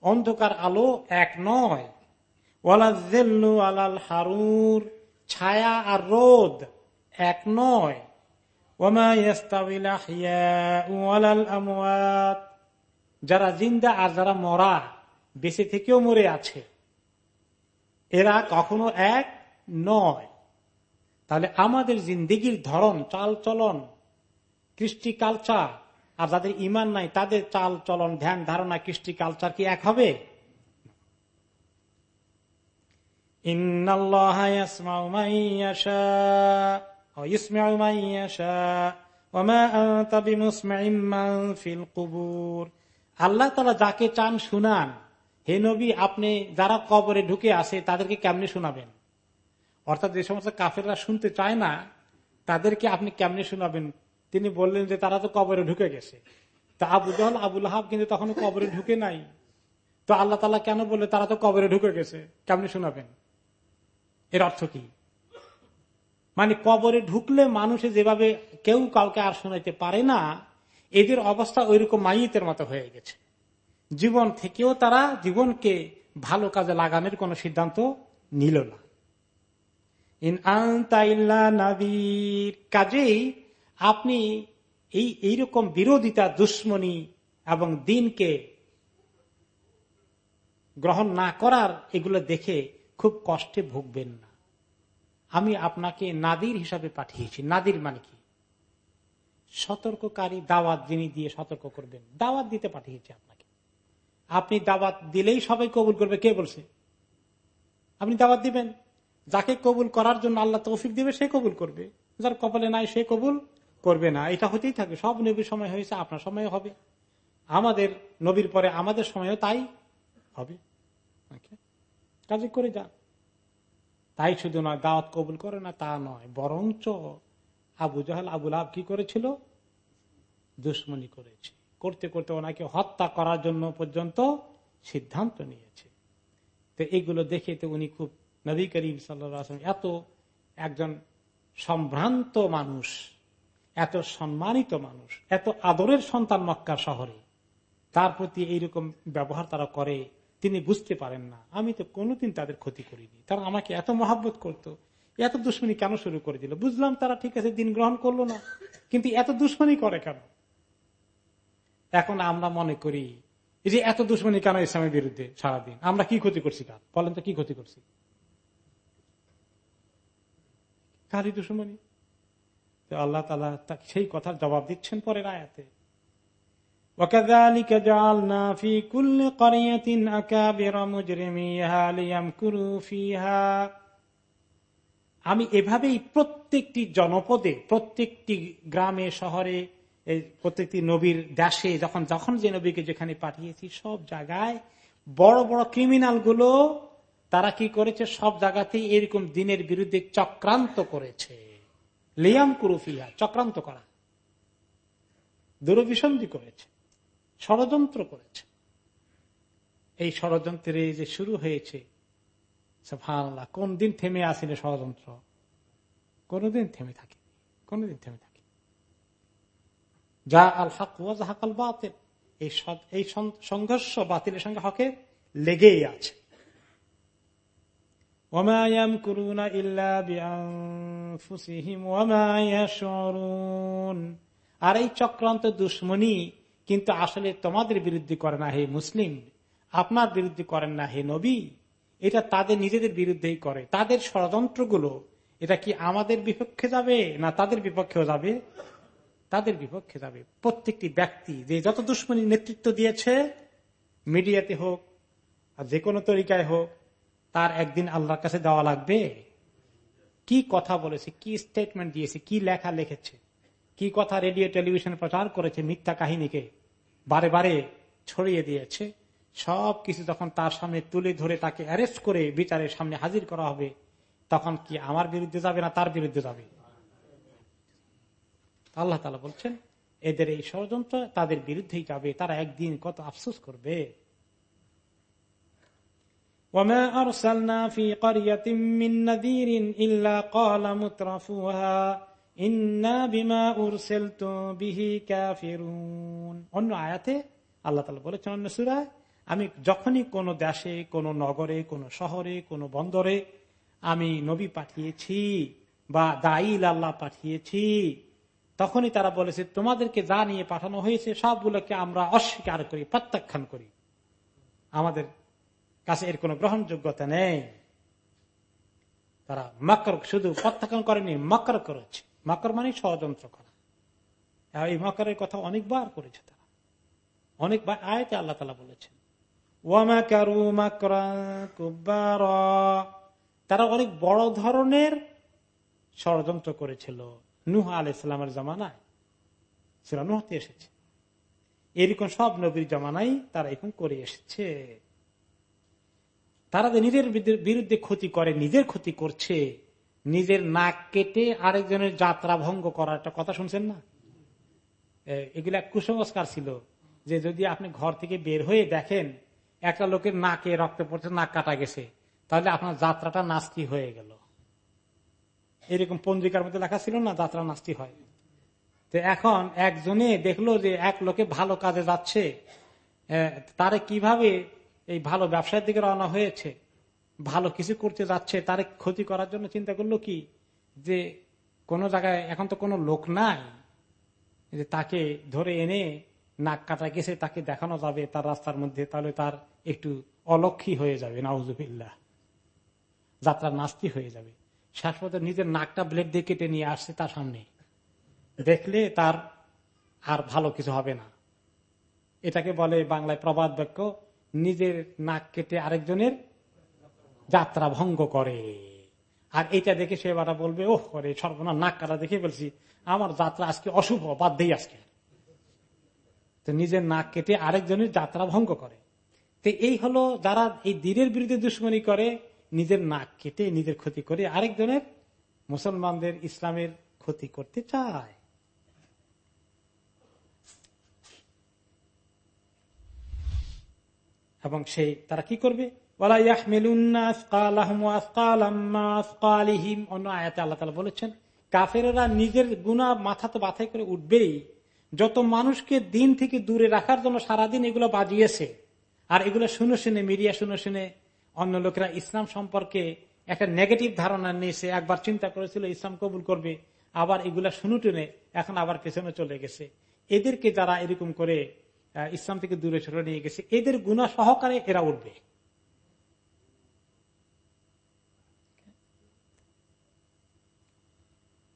Speaker 2: অন্ধকার আলো এক নয়। হারুর। ছায়া আর রোদ এক নয়। যারা জিন্দা আর যারা মরা, বেঁচে থেকেও মরে আছে। এরা কখনো এক নয়। তাহলে আমাদের জিন্দিগির ধরন, চাল চলন, কৃষ্টি কালচার আর যাদের ইমান নাই, তাদের চাল চলন, ধ্যান, ধারণা, কৃষ্টি কালচার কি এক হবে? আল্লাহ তালা যাকে চান শুনান। হে নবী, আপনি যারা কবরে ঢুকে আসে তাদেরকে কেমনে শোনাবেন? অর্থাৎ যে সমস্ত কাফেররা শুনতে চায় না, তাদেরকে আপনি কেমনে শোনাবেন? তিনি বললেন যে তারা তো কবরে ঢুকে গেছে। তা আবু জহল আবুল হাব কিন্তু তখন কবরে ঢুকে নাই। তো আল্লাহ তালা কেন বললে তারা তো কবরে ঢুকে গেছে? কেমনি শোনাবেন। এর অর্থ কি? মানে কবরে ঢুকলে মানুষে যেভাবে কেউ কাউকে আর শোনাইতে পারে না, এদের অবস্থা ওইরকম মাইতের মতো হয়ে গেছে। জীবন থেকেও তারা জীবনকে ভালো কাজে লাগানোর কোন সিদ্ধান্ত নিল না। কাজেই আপনি এই, এইরকম বিরোধিতা, দুশ্মনী এবং দিনকে গ্রহণ না করার এগুলো দেখে খুব কষ্টে ভুগবেন না। আমি আপনাকে নাদির হিসাবে পাঠিয়েছি। নাদির মানে কি? সতর্ককারী দাওয়াত যিনি দিয়ে সতর্ক করবেন, দাওয়াত দিতে পাঠিয়েছি আপনাকে। আপনি দাওয়াত দিলেই সবাই কবুল করবে, কে বলছে? আপনি দাওয়াত দিবেন। যাকে কবুল করার জন্য আল্লাহ তৌফিক দিবে, সে কবুল করবে। যার কপালে নাই, সে কবুল করবে না, এটা হতেই থাকবে। সব নবীর সময় হয়েছে, আপনার সময় হবে। আমাদের নবীর পরে আমাদের সময়ও তাই হবে। কাজে করে যান। তাই শুধু নয়, দাওয়াত কবুল করে না, তা নয়, বরঞ্চ আবু জাহাল, আবুল আব কি করেছিল? দুশ্মনী করেছে। করতে করতে ওনাকে হত্যা করার জন্য পর্যন্ত সিদ্ধান্ত নিয়েছে। তো এগুলো দেখে তো উনি খুব নবী করিম সাল্লাম এত একজন সম্ভ্রান্ত মানুষ এত সম্মানিত মানুষ, এত আদরের সন্তান মক্কা শহরে, তার প্রতি এইরকম ব্যবহার তারা করে, তিনি বুঝতে পারেন না। আমি তো কোনোদিন তাদের ক্ষতি করিনি। তারা আমাকে এত মহাব্বত করত, এত দুশ্মনী কেন শুরু করে দিল? বুঝলাম তারা ঠিক আছে, দিন গ্রহণ করল না, কিন্তু এত দুশ্মনী করে কেন? এখন আমরা মনে করি, এই যে এত দুশ্মনী কেন ইসলামের বিরুদ্ধে সারাদিন? আমরা কি ক্ষতি করছি কার? বলেন তো কি ক্ষতি করছি? কারি দুশ্মনী? আল্লাহ তালা সেই কথার জবাব দিচ্ছেন পরের আয়াতে وكذلك جعلنا في كل قرية أكابر مجرميها ليمكروا فيها আমি এভাবেই প্রত্যেকটি জনপদে প্রত্যেকটি গ্রামে শহরে প্রত্যেকটি নবীর দেশে যখন যখন যে নবীকে যেখানে পাঠিয়েছি সব জায়গায় বড় বড় ক্রিমিনাল গুলো তারা কি করেছে সব জায়গাতেই এরকম দিনের বিরুদ্ধে চক্রান্ত করেছে লিয়াম কুরুফিয়া, চক্রান্ত করা। দূরভিসন্ধি করেছে, ষড়যন্ত্র করেছে। এই ষড়যন্ত্রে যে শুরু হয়েছে কোন দিন থেমে আসেনি ষড়যন্ত্র? কোনদিন থেমে থাকে, কোনদিন থেমে থাকে। যা আল হক ওয়াজ হাকাল বাতিল, এই সংঘর্ষ বাতিলের সঙ্গে হকের লেগেই আছে। আর এই চক্রান্ত দুশ্মনী কিন্তু আসলে তোমাদের বিরুদ্ধে করে না, হে মুসলিম। আপনার বিরুদ্ধে করেন না, হে নবী। এটা তাদের নিজেদের বিরুদ্ধেই করে। তাদের ষড়যন্ত্রগুলো, এটা কি আমাদের বিপক্ষে যাবে না তাদের বিপক্ষেও যাবে? তাদের বিপক্ষে যাবে। প্রত্যেকটি ব্যক্তি যে যত দুশ্মনী নেতৃত্ব দিয়েছে, মিডিয়াতে হোক আর যে কোনো তরিকায় হোক তার একদিন আল্লাহর কাছে দেওয়া লাগবে। কি কথা বলেছে, কি স্টেটমেন্ট দিয়েছে, কি লেখা লিখেছে, কি কথা রেডিও টেলিভিশনে প্রচার করেছে, মিথ্যা কাহিনীকে বারে বারে ছড়িয়ে দিয়েছে। সব কিছু যখন তার সামনে তুলে ধরে তাকে অ্যারেস্ট করে বিচারের সামনে হাজির করা হবে, তখন কি আমার বিরুদ্ধে যাবে না তার বিরুদ্ধে যাবে? আল্লাহ তালা বলছেন, এদের এই ষড়যন্ত্র তাদের বিরুদ্ধেই যাবে, তারা একদিন কত আফসোস করবে। অন্য আয়াতে আমি যখনই কোনো দেশে, কোনো নগরে, কোনো শহরে, কোনো বন্দরে আমি নবী পাঠিয়েছি বা দাইল আল্লাহ পাঠিয়েছি, তখনই তারা বলেছে, তোমাদেরকে যা নিয়ে পাঠানো হয়েছে সবগুলোকে আমরা অস্বীকার করি, প্রত্যাখ্যান করি। আমাদের কাছে এর কোন গ্রহণযোগ্যতা নেই। তারা মকর শুধু প্রত্যাখ্যান করেনি, মকর করেছে। মকর মানে ষড়যন্ত্র করা। এই মকরের কথা অনেকবার করেছে তারা। অনেকবার আয়তে আল্লাহ তালা বলেছেন তারা অনেক বড় ধরনের ষড়যন্ত্র করেছিল নুহ আল ইসলামের জামানায়। সেটা নুহতে এসেছে। এরকম সব নবীর জামানাই তারা এখন করে এসেছে। তারা যে নিজের বিরুদ্ধে ক্ষতি করে, নিজের ক্ষতি করছে, নিজের নাক কেটে আরেকজনের যাত্রা ভঙ্গ করার একটা কথা শুনছেন না? এগুলা কুসংস্কার ছিল যে যদি আপনি ঘর থেকে বের হয়ে দেখেন, একটা লোকের নাকে রক্ত পড়ছে, নাক কাটা গেছে, তাহলে আপনার যাত্রাটা নাস্তি হয়ে গেল। এরকম পঞ্জিকার মধ্যে লেখা ছিল না, যাত্রা নাস্তি হয়। তো এখন একজনে দেখল যে এক লোকে ভালো কাজে যাচ্ছে তারে কীভাবে এই ভালো ব্যবসার দিকে রওনা হয়েছে, ভালো কিছু করতে যাচ্ছে, তার ক্ষতি করার জন্য চিন্তা করল কি? যে কোন জায়গায় এখন তো কোনো লোক নাই, যে তাকে ধরে এনে নাক কাটা গেছে, তাকে দেখানো যাবে তার রাস্তার মধ্যে, তাহলে তার একটু অলক্ষী হয়ে যাবে, নাউজুবিল্লাহ। যাত্রা নাস্তি হয়ে যাবে। শেষ পর্যন্ত নিজের নাকটা ব্লেড দিয়ে কেটে নিয়ে আসছে তার সামনে। দেখলে তার আর ভালো কিছু হবে না। এটাকে বলে বাংলায় প্রবাদ বাক্য নিজের নাক কেটে আরেকজনের যাত্রা ভঙ্গ করে। আর এটা দেখে সে এবার বলবে, ওহ করে সর্বনা নাক কাটা দেখে বলছি আমার যাত্রা আজকে অশুভ, বাদ দেই আজকে। তো নিজের নাক কেটে আরেকজনের যাত্রা ভঙ্গ করে। তো এই হলো যারা এই দিনের বিরুদ্ধে দুশ্মনী করে, নিজের নাক কেটে নিজের ক্ষতি করে আরেকজনের মুসলমানদের ইসলামের ক্ষতি করতে চায়। এবং সেই, তারা কি করবে? অন্য আয়াতে আল্লাহ তালা বলেছেন কাফেরা নিজের গুণা মাথা তো বাথাই করে উঠবেই। যত মানুষকে দিন থেকে দূরে রাখার জন্য সারাদিন এগুলো বাজিয়েছে, আর এগুলো শুনে শুনে, মিডিয়া শুনে শুনে অন্য লোকেরা ইসলাম সম্পর্কে একটা নেগেটিভ ধারণা নিয়েছে, একবার চিন্তা করেছিল ইসলাম কবুল করবে, আবার এগুলা শুনু টেনে এখন আবার পেছনে চলে গেছে। এদেরকে যারা এরকম করে ইসলাম থেকে দূরে সরে নিয়ে গেছে। এদের গুণা সহকারে এরা উঠবে।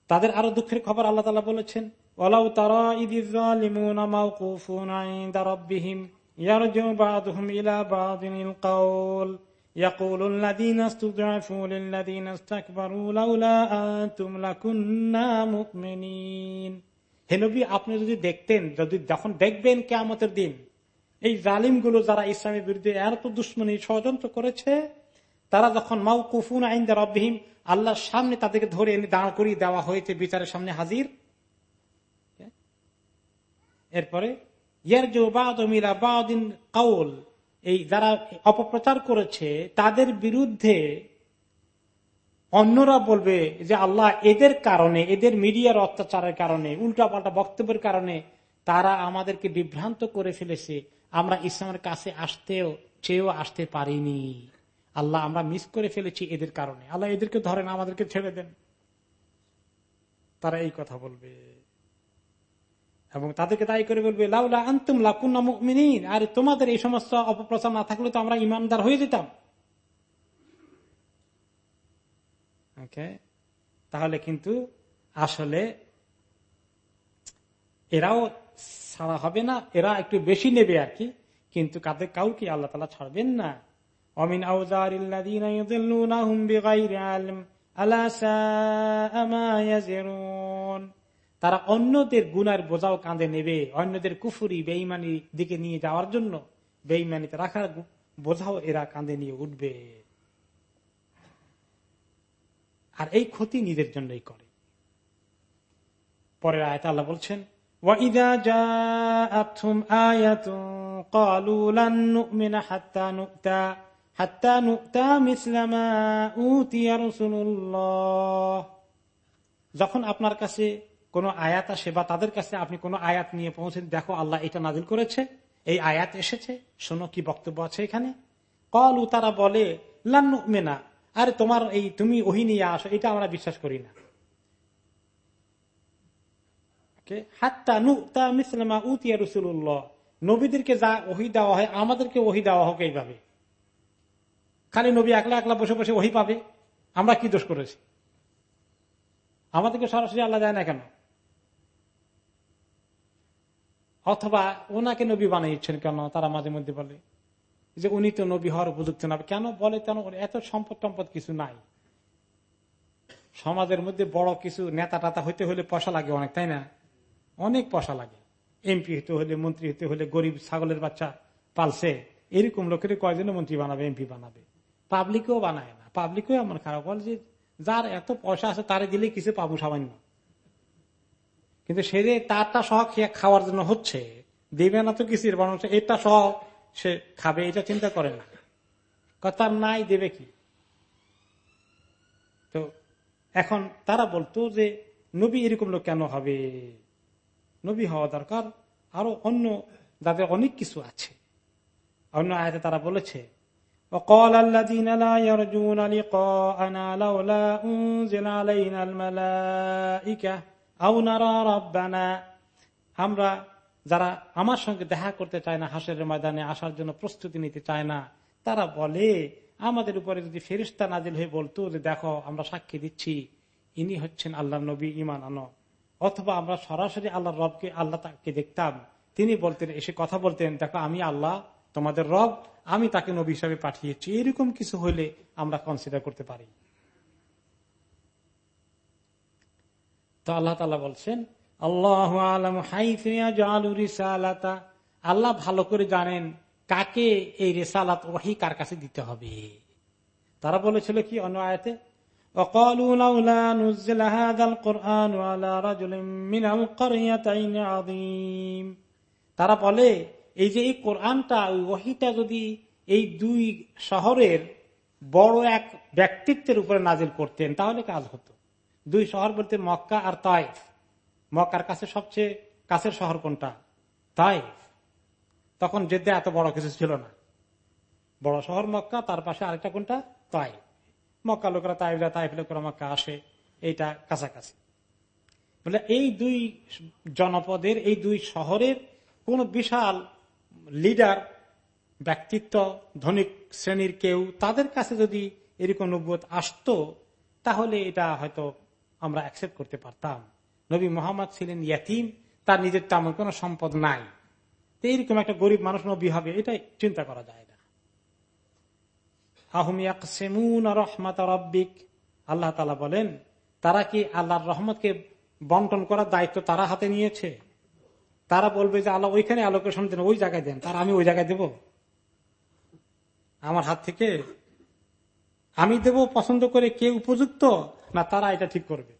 Speaker 2: তাদের আরও দুঃখের খবর আল্লাহ তালা বলেছেন তারা হেনবি আপনি যদি দেখতেন, যদি যখন দেখবেন কেয়ামতের দিন, এই জালিমগুলো যারা ইসলামের বিরুদ্ধে এত দুশ্মনী ষড়যন্ত্র করেছে, তারা যখন মাউ কুফুন আইন অব্যহিম আল্লাহর সামনে তাদেরকে ধরে এনে দাঁড় করিয়ে দেওয়া হয়েছে, বিচারের সামনে হাজির। এরপরে কাউল, এই যারা অপপ্রচার করেছে, তাদের বিরুদ্ধে অন্যরা বলবে যে আল্লাহ এদের কারণে, এদের মিডিয়ার অত্যাচারের কারণে, উল্টাপাল্টা বক্তব্যের কারণে তারা আমাদেরকে বিভ্রান্ত করে ফেলেছে। আমরা ইসলামের কাছে আসতেও, চেয়েও আসতে পারিনি। আল্লাহ, আমরা মিস করে ফেলেছি এদের কারণে। আল্লাহ এদেরকে ধরেন, আমাদেরকে ছেড়ে দেন। তারা এই কথা বলবে। এবং তাদেরকে দায়ী করে বলবে, লাউলা আন্তুম লাকুন্না মুমিনিন। আর তোমাদের এই সমস্ত অপপ্রচার না থাকলে তো আমরা ইমানদার হয়ে যেতাম। তাহলে কিন্তু আসলে এরাও ছাড়া হবে না, এরা একটু বেশি নেবে আর কি। কিন্তু কাদের কাউকে আল্লাহ তালা ছাড়বেন না। অমিন তারা অন্যদের গুনার বোঝাও কাঁধে নেবে, অন্যদের কুফুরি বেইমানি দিকে নিয়ে যাওয়ার জন্য। বেইমানিতে রাখার বোঝাও এরা কাঁধে নিয়ে উঠবে। আর এই ক্ষতি নিজের জন্যই করে। পরের আয়তা আল্লাহ বলছেন যখন আপনার কাছে কোন আয়াত আসে বা তাদের কাছে আপনি কোন আয়াত নিয়ে পৌঁছেন, দেখো, আল্লাহ এটা নাজিল করেছে, এই আয়াত এসেছে, শোনো কি বক্তব্য আছে এখানে? কলু তারা বলে লান্নুকমেনা আরে তোমার এই তুমি ওহি নিয়ে আসো, এটা আমরা বিশ্বাস করি না। নবীদেরকে যা ওহি দেওয়া হয়, আমাদেরকে ওহি দেওয়া হোক এইভাবে। খালি নবী একলা একলা বসে বসে ওহি পাবে, আমরা কি দোষ করেছি? আমাদেরকে সরাসরি আল্লাহ দেয় না কেন? অথবা ওনাকে নবী বানিয়েছেন কেন? তারা মাঝে মধ্যে বলে যে উনি তো নবী হওয়ার উপযুক্ত না। কেন বলে কেন এত সম্পদ টম্পদ কিছু নাই। সমাজের মধ্যে বড় কিছু নেতা টাতা হইতে হলে পয়সা লাগে অনেক, তাই না? অনেক পয়সা লাগে। এমপি হতে হলে মন্ত্রী হতে হলে গরিব ছাগলের বাচ্চা পালছে, এরকম লোকের কয়জনে মন্ত্রী বানাবে, এমপি বানাবে? পাবলিকও বানায় না। পাবলিকও এমন খারাপ। বল যে যার এত পয়সা আছে, তারে দিলে কিছু পাবো সামান্য। কিন্তু সে যে তারটা সহ খাওয়ার জন্য হচ্ছে, দেবে না তো কিছু বরং এটা সহ সে খাবে এটা চিন্তা করে না তার নাই দেবে কি তো এখন তারা বলতো যে নবী এরকম লোক কেন হবে নবী হওয়া দরকার আরো অন্য যাদের অনেক কিছু আছে অন্য আয়তে তারা বলেছে وقال الذين لا يرجون لقاءنا لولا أنزل علينا الملائكة أو نرى ربنا আমরা যারা আমার সঙ্গে দেখা করতে চায় না হাসের ময়দানে, আসার জন্য প্রস্তুতি নিতে চায় না, তারা বলে, আমাদের উপরে যদি ফেরিস্তা নাজিল হয়ে বলতো যে, দেখো, আমরা সাক্ষী দিচ্ছি, ইনি হচ্ছেন আল্লাহ নবী ইমান আনো। অথবা, আমরা সরাসরি আল্লাহ রবকে, আল্লাহ তাকে দেখতাম। তিনি বলতেন, এসে কথা বলতেন, দেখো, আমি আল্লাহ, তোমাদের রব, আমি তাকে নবী হিসাবে পাঠিয়েছি। এরকম কিছু হলে আমরা কনসিডার করতে পারি। তো আল্লাহ তালা বলছেন আল্লাহ আলম হাইফিয়া জাহালু রিসালাতা। আল্লাহ ভালো করে জানেন কাকে এই রেসালাত ওহি কার কাছে দিতে হবে। তারা বলেছিল কি অন্য আয়তে? তারা বলে, এই যে এই কোরআনটা ওহিটা যদি এই দুই শহরের বড় এক ব্যক্তিত্বের উপরে নাজিল করতেন, তাহলে কাজ হতো। দুই শহর বলতে মক্কা আর তাইফ। মক্কার কাছে সবচেয়ে কাছের শহর কোনটা? তাই? তখন যেতে এত বড় কিছু ছিল না। বড় শহর মক্কা, তার পাশে আরেকটা কোনটা? তাইফ মক্কা লোকেরা তাইফরা, তাইফ লোকেরা মক্কা আসে, এইটা কাছাকাছি। বলে এই দুই জনপদের, এই দুই শহরের কোন বিশাল লিডার, ব্যক্তিত্ব ধনিক শ্রেণির কেউ তাদের কাছে যদি এরকম নব্বত আসতো, তাহলে এটা হয়তো আমরা অ্যাকসেপ্ট করতে পারতাম। নবী মোহাম্মদ ছিলেন ইয়াতিম, তার নিজের তেমন কোন সম্পদ নাই। এইরকম একটা গরিব মানুষ নবী হবে, এটাই চিন্তা করা যায় না। রহমাত রব্বিক। আল্লাহ তালা বলেন, তারা কি আল্লাহর রহমতকে বন্টন করার দায়িত্ব তারা হাতে নিয়েছে? তারা বলবে যে আল্লাহ ওইখানে আলোকেশন দেন, ওই জায়গায় দেন, তার আমি ওই জায়গায় দেব? আমার হাত থেকে আমি দেব পছন্দ করে কে উপযুক্ত, না তারা এটা ঠিক করবে?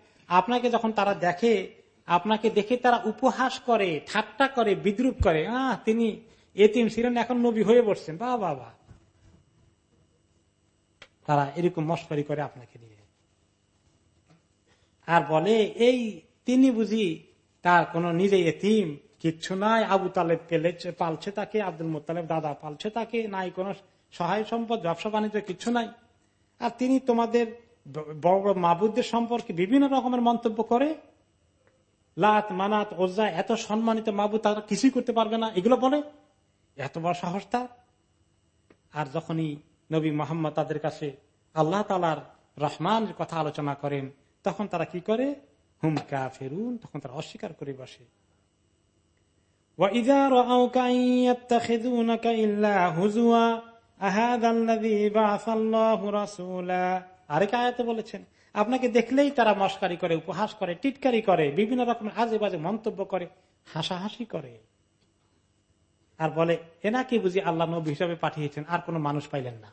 Speaker 2: আপনাকে যখন তারা দেখে, আপনাকে দেখে তারা উপহাস করে, ঠাট্টা করে, বিদ্রুপ করে, আহ, তিনি এতিম ছিলেন, এখন নবী হয়ে বসছেন। বা বাবা তারা এরকম মস্করি করে আপনাকে নিয়ে। আর বলে, এই তিনি বুঝি তার কোন নিজে এতিম, কিচ্ছু নাই, আবু তালেব পেলেছে, পালছে তাকে, আব্দুল মোতালেব দাদা পালছে তাকে, নাই কোন সহায় সম্পদ, ব্যবসা বাণিজ্য, কিচ্ছু নাই। আর তিনি তোমাদের বড় বড় মাবুদদের সম্পর্কে বিভিন্ন রকমের মন্তব্য করে, লাত, মানাত ওজা এত সম্মানিত মাবুদ তারা কিছুই করতে পারবে না, এগুলো বলে, এত বড় সাহস তার। আর যখনই নবী মোহাম্মদ তাদের কাছে আল্লাহ তালার রহমান কথা আলোচনা করেন, তখন তারা কি করে? হুমকা ফেরুন তখন তারা অস্বীকার করে বসে। আরেক আয়াতে বলেছেন, আপনাকে দেখলেই তারা মস্কারি করে, উপহাস করে, টিটকারি করে, বিভিন্ন রকমের আজে বাজে মন্তব্য করে, হাসাহাসি করে। আর বলে এনাকে বুঝি আল্লাহ নবী হিসাবে পাঠিয়েছেন, আর কোন মানুষ পাইলেন না।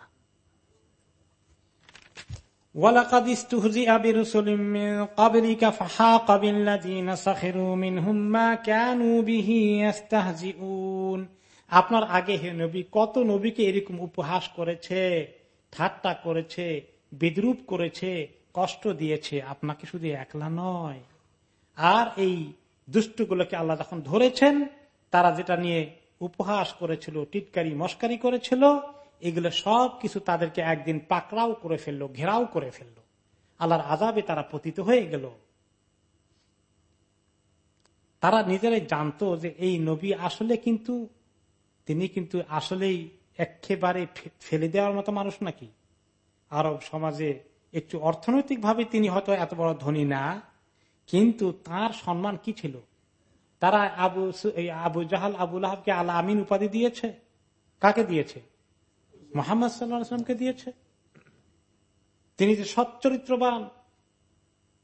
Speaker 2: আপনার আগে হে নবী, কত নবীকে এরকম উপহাস করেছে, ঠাট্টা করেছে বিদ্রুপ করেছে, কষ্ট দিয়েছে, আপনাকে শুধু একলা নয়। আর এই দুষ্টগুলোকে আল্লাহ যখন ধরেছেন, তারা যেটা নিয়ে উপহাস করেছিল, টিটকারি, মস্কারি করেছিল, এগুলো সব কিছু তাদেরকে একদিন পাকড়াও করে ফেলল, ঘেরাও করে ফেলল। আল্লাহর আজাবে তারা পতিত হয়ে গেল। তারা নিজেরাই জানতো যে এই নবী আসলে কিন্তু, তিনি কিন্তু আসলেই একেবারে ফেলে দেওয়ার মতো মানুষ নাকি? আরব সমাজে একটু অর্থনৈতিক ভাবে তিনি হয়তো এত বড় ধনী না, কিন্তু তার সম্মান কি ছিল? তারা আবু আবু জাহাল আবুল আহাবকে আল্লাহ আমিন উপাধি দিয়েছে? কাকে দিয়েছে? মোহাম্মদ সাল্লাহামকে দিয়েছে? তিনি যে সচ্চরিত্রবান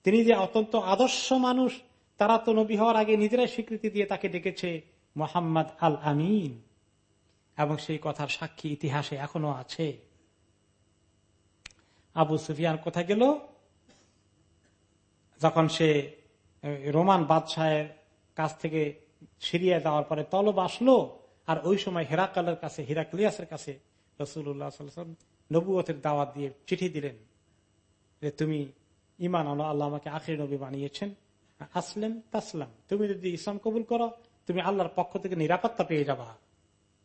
Speaker 2: তিনি যে অত্যন্ত আদর্শ মানুষ, তারা তো নবী হওয়ার আগে নিজেরাই স্বীকৃতি দিয়ে তাকে ডেকেছে মোহাম্মদ আল আমিন। এবং সেই কথার সাক্ষী ইতিহাসে এখনও আছে। আবু সুফিয়ান কোথায় গেল? যখন সে রোমান বাদশাহের কাছ থেকে সিরিয়া যাওয়ার পরে তলব আসলো, আর ওই সময় হেরাকালের কাছে, হিরাকলিয়াসের কাছে রসুল্লাহ নবুয়তের দাওয়াত দিয়ে চিঠি দিলেন যে, তুমি ইমান আলো আল্লাহ আমাকে আখির নবী বানিয়েছেন। আসলেন, তাসলাম। তুমি যদি ইসলাম কবুল করো, তুমি আল্লাহর পক্ষ থেকে নিরাপত্তা পেয়ে যাবা।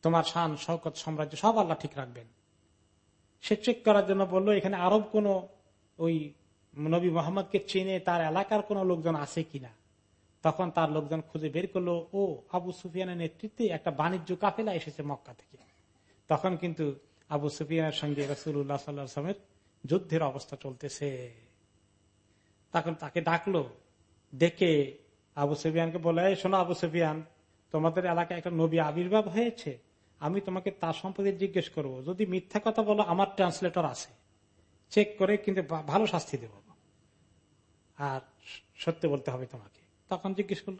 Speaker 2: তোমার শান শৌকত সাম্রাজ্য সব আল্লাহ ঠিক রাখবেন। সে চেক করার জন্য বলল, এখানে আরব কোন ওই নবী মোহাম্মদকে চেনে তার এলাকার কোন লোকজন আছে কিনা? তখন তার লোকজন খুঁজে বের করল, ও, আবু সুফিয়ানের নেতৃত্বে একটা বাণিজ্য কাফেলা এসেছে মক্কা থেকে। তখন কিন্তু আবু সুফিয়ানের সঙ্গে রসুল্লাহ সাল্লামের যুদ্ধের অবস্থা চলতেছে। তখন তাকে ডাকলো, ডেকে আবু সুফিয়ানকে বলে শোনো আবু সুফিয়ান, তোমাদের এলাকায় একটা নবী আবির্ভাব হয়েছে। আমি তোমাকে তার সম্পর্কে জিজ্ঞেস করব। যদি মিথ্যা কথা বলো, আমার ট্রান্সলেটর আছে। চেক করে কিন্তু ভালো শাস্তি দেব। আর সত্যি বলতে হবে তোমাকে। তখন জিজ্ঞেস করল।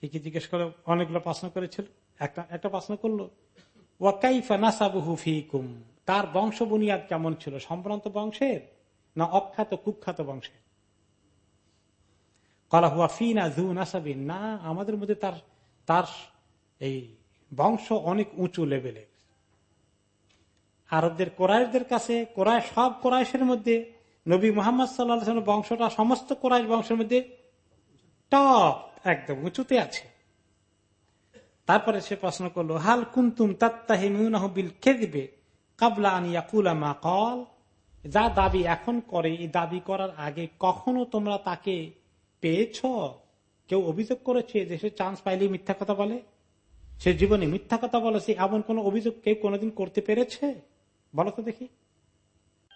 Speaker 2: কি কি জিজ্ঞেস করল? অনেকগুলো প্রশ্ন করেছিল। একটা একটা প্রশ্ন করল ওয়াকাইফানাসাবুফিকুম তার বংশ বুনিয়াদ কেমন ছিল? সম্ভ্রান্ত বংশের না অখ্যাত কুখ্যাত বংশের? কলা হুয়া ফি না জু না, আমাদের মধ্যে তার তার এই বংশ অনেক উঁচু লেভেলের আরবদের কোরআশদের কাছে কোরআশ সব কোরআশের মধ্যে নবী মোহাম্মদ সাল্লাহ বংশটা, সমস্ত কোরআশ বংশের মধ্যে টপ একদম উঁচুতে আছে। তারপরে সে প্রশ্ন করল, হাল কুন্তুম তাত্তাহিমিল খেদবে কাবলা আনিয়া কুলামা কল যা দাবি এখন করে, এই দাবি করার আগে কখনো তোমরা তাকে পেয়েছ? কেউ অভিযোগ করেছে যে সে চান্স পাইলেই মিথ্যা কথা বলে? সে জীবনে মিথ্যা কথা বলেছে এমন কোন অভিযোগ কেউ কোনোদিন করতে পেরেছে? বলো তো দেখি।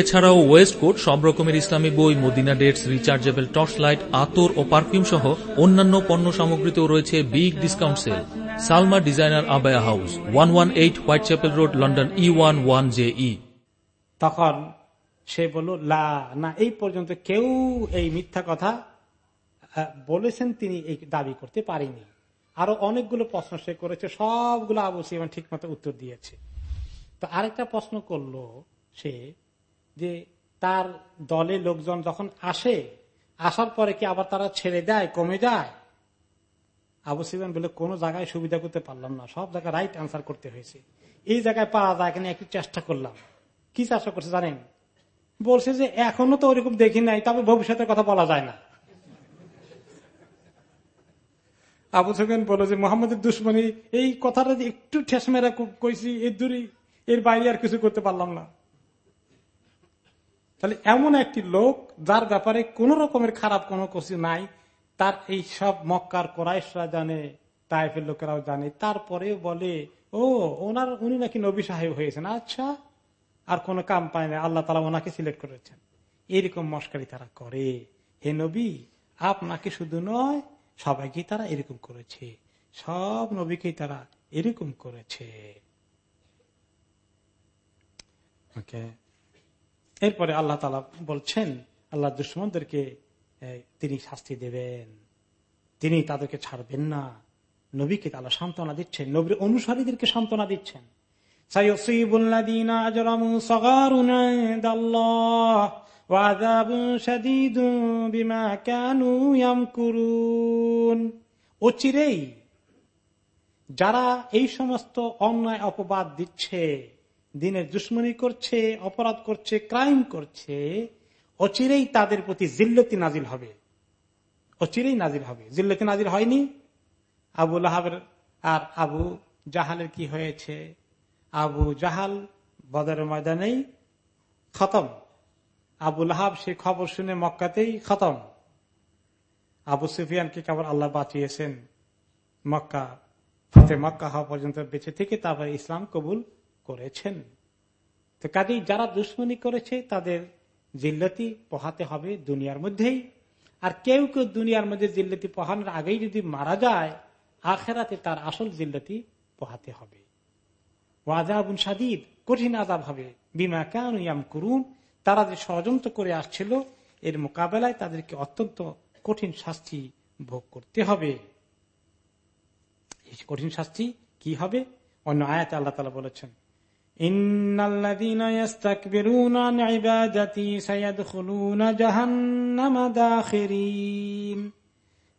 Speaker 3: এছাড়াও ওয়েস্ট কোট সব রকমের ইসলামী বই, Madina dates, rechargeable torch light আতর ও পারফিউম সহ অন্যান্য পণ্য সামগ্রীতেও রয়েছে big discount sale. Salma designer abaya house, one one eight Whitechapel Road, London E one one J E
Speaker 2: তখন সে বলল, লা, না, এই পর্যন্ত কেউ এই মিথ্যা কথা বলেছেন তিনি এই দাবি করতে পারেনি। আরও অনেকগুলো প্রশ্ন সে করেছে, সবগুলো আবু সিমান ঠিক মতো উত্তর দিয়েছে। তো আরেকটা প্রশ্ন করল সে যে তার দলে লোকজন যখন আসে, আসার পরে কি আবার তারা ছেড়ে দেয়, কমে যায়? আবু সিবান বলে কোন জায়গায় সুবিধা করতে পারলাম না। সব জায়গায় রাইট আনসার করতে হয়েছে। এই জায়গায় পারা যায় কিনা একটু চেষ্টা করলাম। কি চেষ্টা করছে জানেন? বলছে যে, এখনও তো ওরকম দেখি নাই, তবে ভবিষ্যতের কথা বলা যায় না। আবু সুফিয়ান বলো যে, মোহাম্মদের দুশ্মনী, এই কথাটা যে একটু ঠেস মেরা কইছি, এর দূরে, এর বাইরে আর কিছু করতে পারলাম না। তাহলে এমন একটি লোক যার ব্যাপারে কোন রকমের খারাপ কোনো কিছু নাই, তার এই সব মক্কার কোরাইশরা জানে, তাইফের লোকেরাও জানে তারপরে বলে, ও, ওনার, উনি নাকি নবী সাহেব হয়েছেন। আচ্ছা আর কোনো কাম পায় না, আল্লাহ তালা ওনাকে সিলেক্ট করেছেন। এরকম মস্কারি তারা করে। হে নবী, আপনাকে শুধু নয়, সবাইকে তারা এরকম করেছে, সব নবীকেই তারা এরকম করেছে। ওকে এরপরে আল্লাহ তালা বলছেন, আল্লাহ দুশ্মনদেরকে তিনি শাস্তি দেবেন। তিনি তাদেরকে ছাড়বেন না। নবীকে তারা সান্ত্বনা দিচ্ছেন। নবীর অনুসারীদেরকে সান্ত্বনা দিচ্ছেন। যারা এই সমস্ত অন্যায় অপবাদ দিচ্ছে দিনের দুশ্মনী করছে, অপরাধ করছে ক্রাইম করছে, অচিরেই তাদের প্রতি জিল্লতি নাজিল হবে। অচিরেই নাজিল হবে। জিল্লতি নাজিল হয়নি। আবু লাহাবের আর আবু জাহালের কি হয়েছে? আবু জাহাল বদরের ময়দানেই খতম। আবু লাহাব সে খবর শুনে মক্কাতেই খতম। আবু সুফিয়ানকে কেবল আল্লাহ বাঁচিয়েছেন। মক্কা, ফতে মক্কা হওয়া পর্যন্ত বেঁচে থেকে তারপরে ইসলাম কবুল করেছেন। তো কাজেই যারা দুশ্মনী করেছে, তাদের জিল্লতি পোহাতে হবে দুনিয়ার মধ্যেই। আর কেউ কেউ দুনিয়ার মধ্যে জিল্লতি পোহানোর আগেই যদি মারা যায়, আখেরাতে তার আসল জিল্লতি পোহাতে হবে। ওয়াজাবুন সাদিদ কঠিন আজাব হবে। বিমা কেন ইয়াম করুন তারা যে ষড়যন্ত্র করে আসছিল, এর মোকাবেলায় তাদেরকে অত্যন্ত কঠিন শাস্তি ভোগ করতে হবে। কঠিন শাস্তি কি হবে? অন্য আয়াত আল্লাহ তালা বলেছেন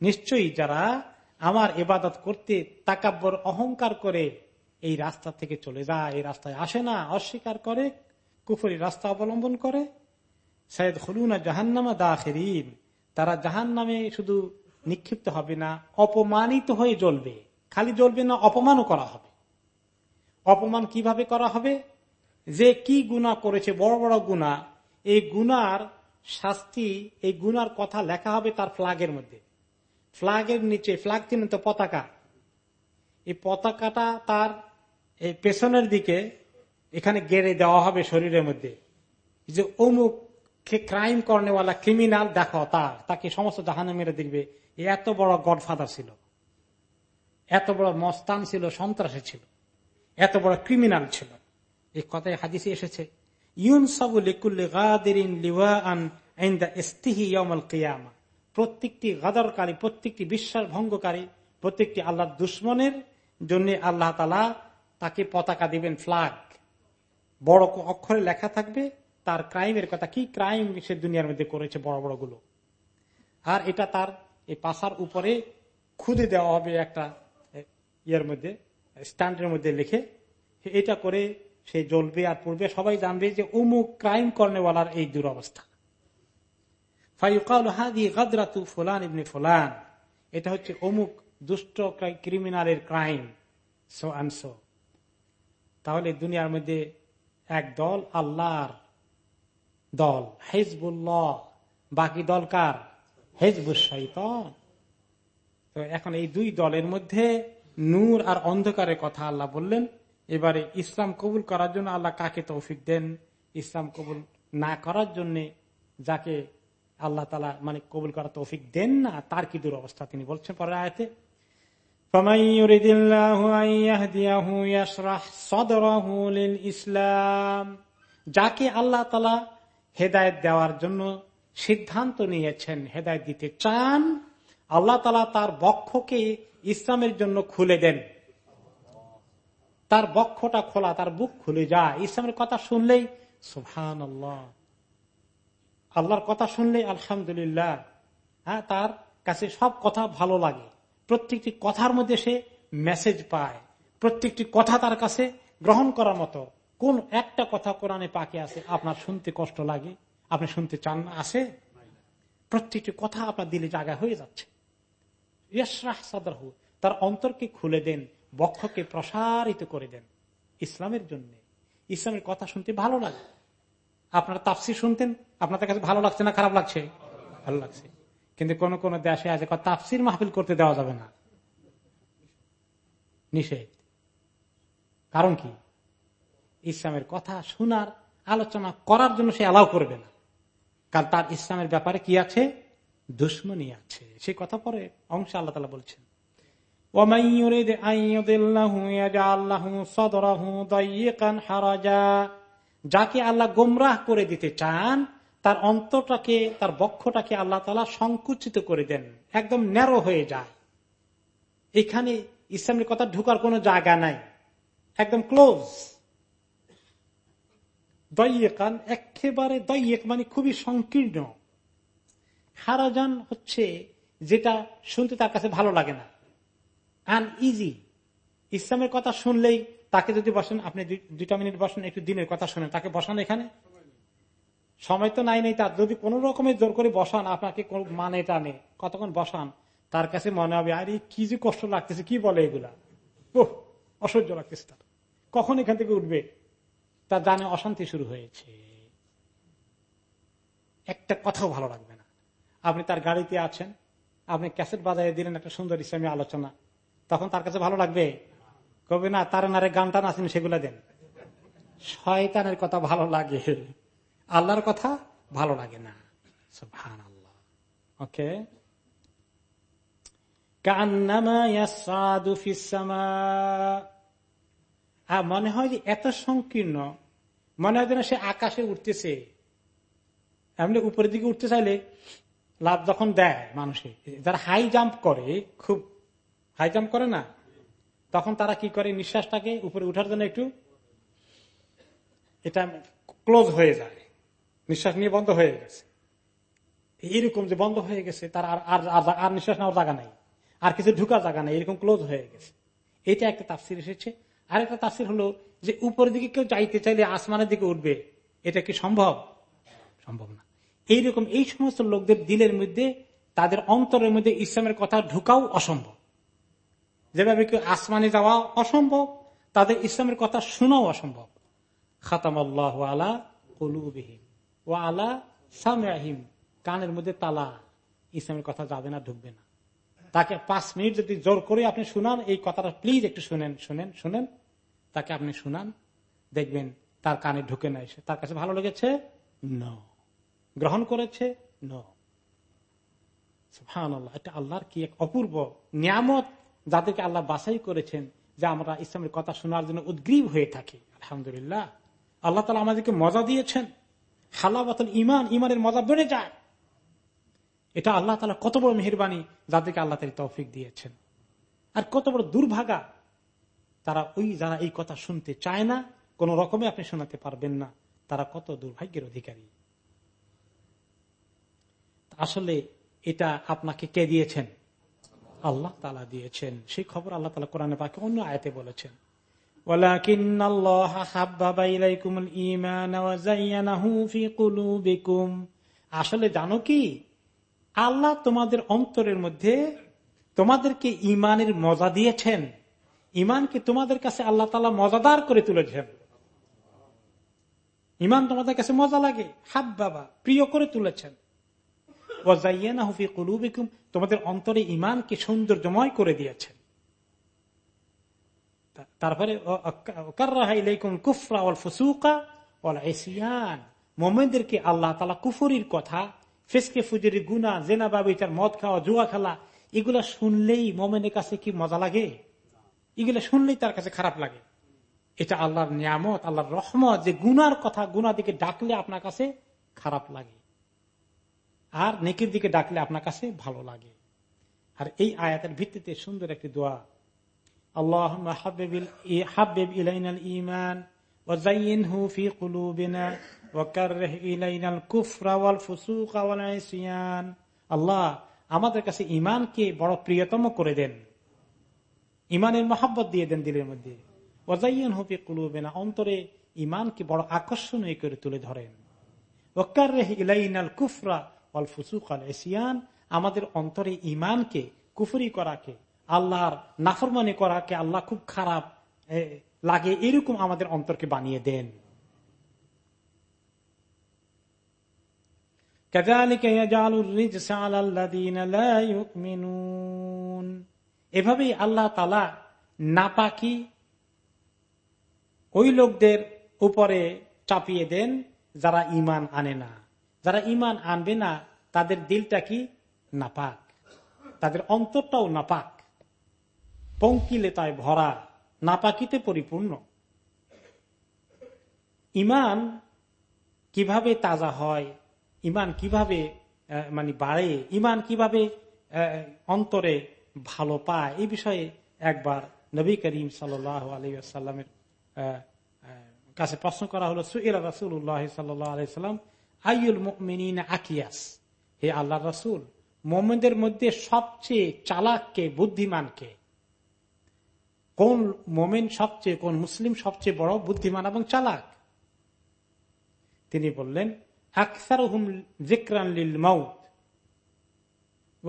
Speaker 2: নিশ্চয়ই যারা আমার এবাদত করতে তাকাব্বর অহংকার করে এই রাস্তা থেকে চলে যায়, এই রাস্তায় আসে না, অস্বীকার করে, কুফরি রাস্তা অবলম্বন করে সৈয়দ হলুনা জাহান্নামা দাখেরিন। তারা জাহান নামে শুধু নিক্ষিপ্ত হবে না, অপমানিত হয়ে জ্বলবে। খালি জ্বলবে না, অপমানও করা হবে। অপমান কীভাবে করা হবে? যে কি গুণা করেছে, বড় বড় গুণা এই গুনার শাস্তি, এই গুনার কথা লেখা হবে তার ফ্লাগের মধ্যে। ফ্লাগের নিচে ফ্লাগ চিহ্নিত পতাকা। এই পতাকাটা তার এই পেছনের দিকে এখানে গেড়ে দেওয়া হবে শরীরের মধ্যে। যে অমুক ক্রাইম করেওয়ালা ক্রিমিনাল দেখো তার, তাকে সমস্ত জাহানে মেরে দেখবে এত বড় গডফাদার ছিল। এত বড় মস্তান ছিল, সন্ত্রাসী ছিল। এত বড় ক্রিমিনাল ছিল। এই কথায় হাদিসে এসেছে প্রত্যেকটি গাদরকারী, প্রত্যেকটি বিশ্বাস ভঙ্গকারী প্রত্যেকটি আল্লাহ দুশ্মনের জন্য আল্লাহ তালা তাকে পতাকা দিবেন ফ্লাগ বড় অক্ষরে লেখা থাকবে, তার ক্রাইমের কথা, কি ক্রাইম সে দুনিয়ার মধ্যে করেছে বড় বড়গুলো। আর এটা তার এই পাশার উপরে খুদে দেওয়া হবে একটা ইয়ের মধ্যে। স্ট্যান্ডের মধ্যে লিখে এটা করে সে জ্বলবে আর পড়বে। সবাই জানবে যে অমুক ক্রাইম কর্নেওয়ালার এই দুরবস্থা। ফুলান ইবনে ফুলান। এটা হচ্ছে অমুক দুষ্ট ক্রিমিনালের ক্রাইম। So and so. তাহলে দুনিয়ার মধ্যে এক দল আল্লাহর দল, হেজবুল্লাহ। বাকি দল কার? হেজবুল শৈতন তো এখন এই দুই দলের মধ্যে নূর আর অন্ধকারের কথা আল্লাহ বললেন। এবারে ইসলাম কবুল করার জন্য আল্লাহ কাকে তৌফিক দেন? ইসলাম কবুল না করার জন্য যাকে আল্লাহ তালা মানে কবুল করা তৌফিক দেন না, তার কি দুরবস্থা তিনি বলছেন পরে আয়তে। ইসলাম। যাকে আল্লাহ তালা হেদায়ত দেওয়ার জন্য সিদ্ধান্ত নিয়েছেন, হেদায়ত দিতে চান, আল্লাহ তালা তার বক্ষকে ইসলামের জন্য খুলে দেন। তার বক্ষটা খোলা, তার বুক খুলে যায়। ইসলামের কথা শুনলেই সুহান আল্লাহ আল্লাহর কথা শুনলেই, আলহামদুলিল্লাহ। হ্যাঁ তার কাছে সব কথা ভালো লাগে। প্রত্যেকটি কথার মধ্যে সে মেসেজ পায়। প্রত্যেকটি কথা তার কাছে গ্রহণ করার মতো। কোন একটা কথা কোরআনে পাকে আছে, আপনার শুনতে কষ্ট লাগে? আপনি শুনতে চান আছে প্রত্যেকটি কথা আপনার দিলে জায়গা হয়ে যাচ্ছে। তার অন্তরকে খুলে দেন, বক্ষকে প্রসারিত করে দেন। ইসলামের জন্য। ইসলামের কথা শুনতে ভালো লাগে। আপনার তাপসি শুনতেন? আপনাদের কাছে ভালো লাগছে না খারাপ লাগছে? ভালো লাগছে। কিন্তু কোন কোন দেশে আছে তাফসির মাহফিল করতে দেওয়া যাবে না। নিষেধ। কারণ কি? ইসলামের কথা শোনার, আলোচনা করার জন্য সে অ্যালাউ করবে না। কারণ তার ইসলামের ব্যাপারে কি আছে? দুশ্মনী আছে। সে কথা পরে অংশ আল্লাহ তালা বলছেন যাকে আল্লাহ গোমরাহ করে দিতে চান, তার অন্তরটাকে, তার বক্ষটাকে আল্লাহ তালা সংকুচিত করে দেন, একদম ন্যারো হয়ে যায়। এখানে ইসলামের কথা ঢুকার কোন জায়গা নাই, একদম ক্লোজ। দইয়েকান একেবারে দইয়েক মানে খুবই সংকীর্ণ। হারাজান হচ্ছে যেটা শুনতে তার কাছে ভালো লাগে না। আন ইজি ইসলামের কথা শুনলেই তাকে যদি বসেন, আপনি দুইটা মিনিট বসেন, একটু দিনের কথা শুনেন। তাকে বসান এখানে? সময় তো নাই, নেই তার। যদি কোন রকমের জোর করে বসান, আপনাকে মানে টানে কতক্ষণ বসান? তার কাছে মনে হবে, আরে, কি যে কষ্ট লাগতেছে, কি বলে এগুলা? ও অসহ্য লাগতেছে তার। কখন এখান থেকে উঠবে? তার জানে অশান্তি শুরু হয়েছে। একটা কথাও ভালো লাগবে আপনি তার গাড়িতে আছেন, আপনি ক্যাসেট বাজায় দিলেন একটা সুন্দর ইসলামী আলোচনা। তখন তার কাছে ভালো লাগবে, কবে না, তার নারে গান টান আছেন সেগুলো দেন। শয়তানের কথা ভালো লাগে, আল্লাহর কথা ভালো লাগে না। ভান আল্লাহ ওকে মনে হয় যে এত সংকীর্ণ, মনে হয় যেন সে আকাশে উঠতেছে। এমনি উপরের দিকে উঠতে চাইলে লাভ যখন দেয় মানুষে, যারা হাই জাম্প করে, খুব হাই জাম্প করে না, তখন তারা কি করে? নিঃশ্বাসটাকে উপরে উঠার জন্য একটু এটা ক্লোজ হয়ে যায়। নিঃশ্বাস নিয়ে বন্ধ হয়ে গেছে। এইরকম যে বন্ধ হয়ে গেছে, তার আর নিঃশ্বাস নেওয়ার জায়গা নাই। আর কিছু ঢুকার জায়গা নাই, এরকম ক্লোজ হয়ে গেছে। এটা একটা তাফসির এসেছে। আর একটা তাফসির হলো যে উপরের দিকে কেউ যাইতে চাইলে আসমানের দিকে উঠবে। এটা কি সম্ভব? সম্ভব না। এইরকম এই সমস্ত লোকদের দিলের মধ্যে, তাদের অন্তরের মধ্যে ইসলামের কথা ঢুকাও অসম্ভব। যেভাবে কেউ আসমানে যাওয়া অসম্ভব, তাদের ইসলামের কথা শোনাও অসম্ভব। খাতাম আল্লাহ আলা কলুবিহীন ও আলা সামিম কানের মধ্যে তালা, ইসলামের কথা যাবে না, ঢুকবে না। তাকে পাঁচ মিনিট যদি জোর করে আপনি শুনান, এই কথাটা প্লিজ একটু শুনেন শুনেন শুনেন। তাকে আপনি শুনান, দেখবেন তার কানে ঢুকে না এসে। তার কাছে ভালো লেগেছে? গ্রহণ করেছে? এটা আল্লাহর কি এক অপূর্ব নিয়ামত যাদেরকে আল্লাহ বাছাই করেছেন, যে আমরা ইসলামের কথা শোনার জন্য উদ্গ্রীব হয়ে থাকি। আলহামদুলিল্লাহ। আল্লাহ তালা আমাদেরকে মজা দিয়েছেন। হালাবাতুল ইমান ইমানের মজা বেড়ে যায়। এটা আল্লাহ তালা কত বড় মেহরবানি যাদেরকে আল্লাহ তালি তৌফিক দিয়েছেন। আর কত বড় দুর্ভাগা তারা ওই, যারা এই কথা শুনতে চায় না, কোন রকমে আপনি শোনাতে পারবেন না। তারা কত দুর্ভাগ্যের অধিকারী। আসলে এটা আপনাকে কে দিয়েছেন? আল্লাহ তালা দিয়েছেন। সেই খবর আল্লাহ তালা কোরআনে পাকে অন্য আয়তে বলেছেন। আসলে জানো কি? আল্লাহ তোমাদের অন্তরের মধ্যে তোমাদেরকে ইমানের মজা দিয়েছেন। ইমানকে তোমাদের কাছে আল্লাহ তালা মজাদার করে তুলেছেন। ইমান তোমাদের কাছে মজা লাগে হাব বাবা প্রিয় করে তুলেছেন। তোমাদের অন্তরে ইমানকে সৌন্দর্যময় করে দিয়েছেন তারপরে মোমেনদেরকে আল্লাহ তালা কুফরির কথা, ফেসকে, ফুজের গুনা জেনা বাবিচার মদ খাওয়া, জুয়া খেলা, এগুলা শুনলেই মোমেনের কাছে কি মজা লাগে? এগুলো শুনলেই তার কাছে খারাপ লাগে। এটা আল্লাহর নিয়ামত, আল্লাহর রহমত, যে গুনার কথা গুনা দিকে ডাকলে আপনার কাছে খারাপ লাগে। আর নেকির দিকে ডাকলে আপনার কাছে ভালো লাগে। আর এই আয়াতের ভিত্তিতে সুন্দর একটি দোয়া। আল্লাহ ইমান আল্লাহ, আমাদের কাছে ইমানকে বড় প্রিয়তম করে দেন। ইমানের মহাব্বত দিয়ে দেন দিলের মধ্যে। ওজাইন হফি কুলুবেনা, অন্তরে ইমানকে বড় আকর্ষণীয় করে তুলে ধরেন। ওকার ইলাইনাল কুফরা অল ফুসুক আল এসিয়ান আমাদের অন্তরে ইমানকে কুফরি করাকে, আল্লাহর নাফরমানি করাকে আল্লাহ খুব খারাপ লাগে, এরকম আমাদের অন্তরকে বানিয়ে দেন। এভাবেই আল্লাহ তালা নাপাকি ওই লোকদের উপরে চাপিয়ে দেন যারা ইমান আনে না। যারা ইমান আনবে না, তাদের দিলটা কি? নাপাক। তাদের অন্তরটাও নাপাক। পঙ্কিলে তাই ভরা, নাপাকিতে পরিপূর্ণ। ইমান কীভাবে তাজা হয়? ইমান কীভাবে মানে বাড়ে? ইমান কীভাবে অন্তরে ভালো পায়? এই বিষয়ে একবার নবী করিম সাল সাল্লামের কাছে প্রশ্ন করা হলো, সুইল রাসুল্লাহ সাল্লাম আইউল মিন আকিয়াস। হে আল্লাহ রসুল, মোমেনদের মধ্যে সবচেয়ে চালাককে বুদ্ধিমানকে কোন মোমেন সবচেয়ে, কোন মুসলিম সবচেয়ে বড়, বুদ্ধিমান এবং চালাক? তিনি বললেন আকসার হুম জিক্রান লিল মাউত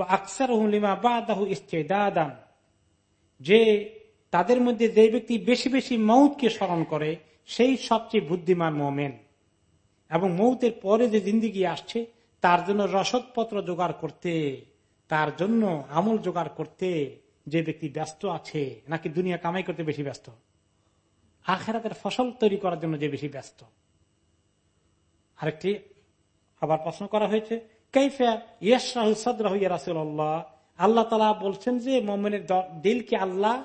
Speaker 2: আকসার হুম লিমা বাদাহু ইস্তেদাদান। যে তাদের মধ্যে যে ব্যক্তি বেশি বেশি মৌতকে স্মরণ করে, সেই সবচেয়ে বুদ্ধিমান মোমেন। এবং মৌতের পরে যে জিন্দিগি আসছে, তার জন্য রসদপত্র জোগাড় করতে, তার জন্য আমল জোগাড় করতে যে ব্যক্তি ব্যস্ত আছে, নাকি দুনিয়া কামাই করতে বেশি ব্যস্ত? আখেরাতের ফসল তৈরি করার জন্য যে বেশি ব্যস্ত? আরেকটি আবার প্রশ্ন করা হয়েছে আল্লাহ তালা বলছেন যে, মোমেনের দিলকে আল্লাহ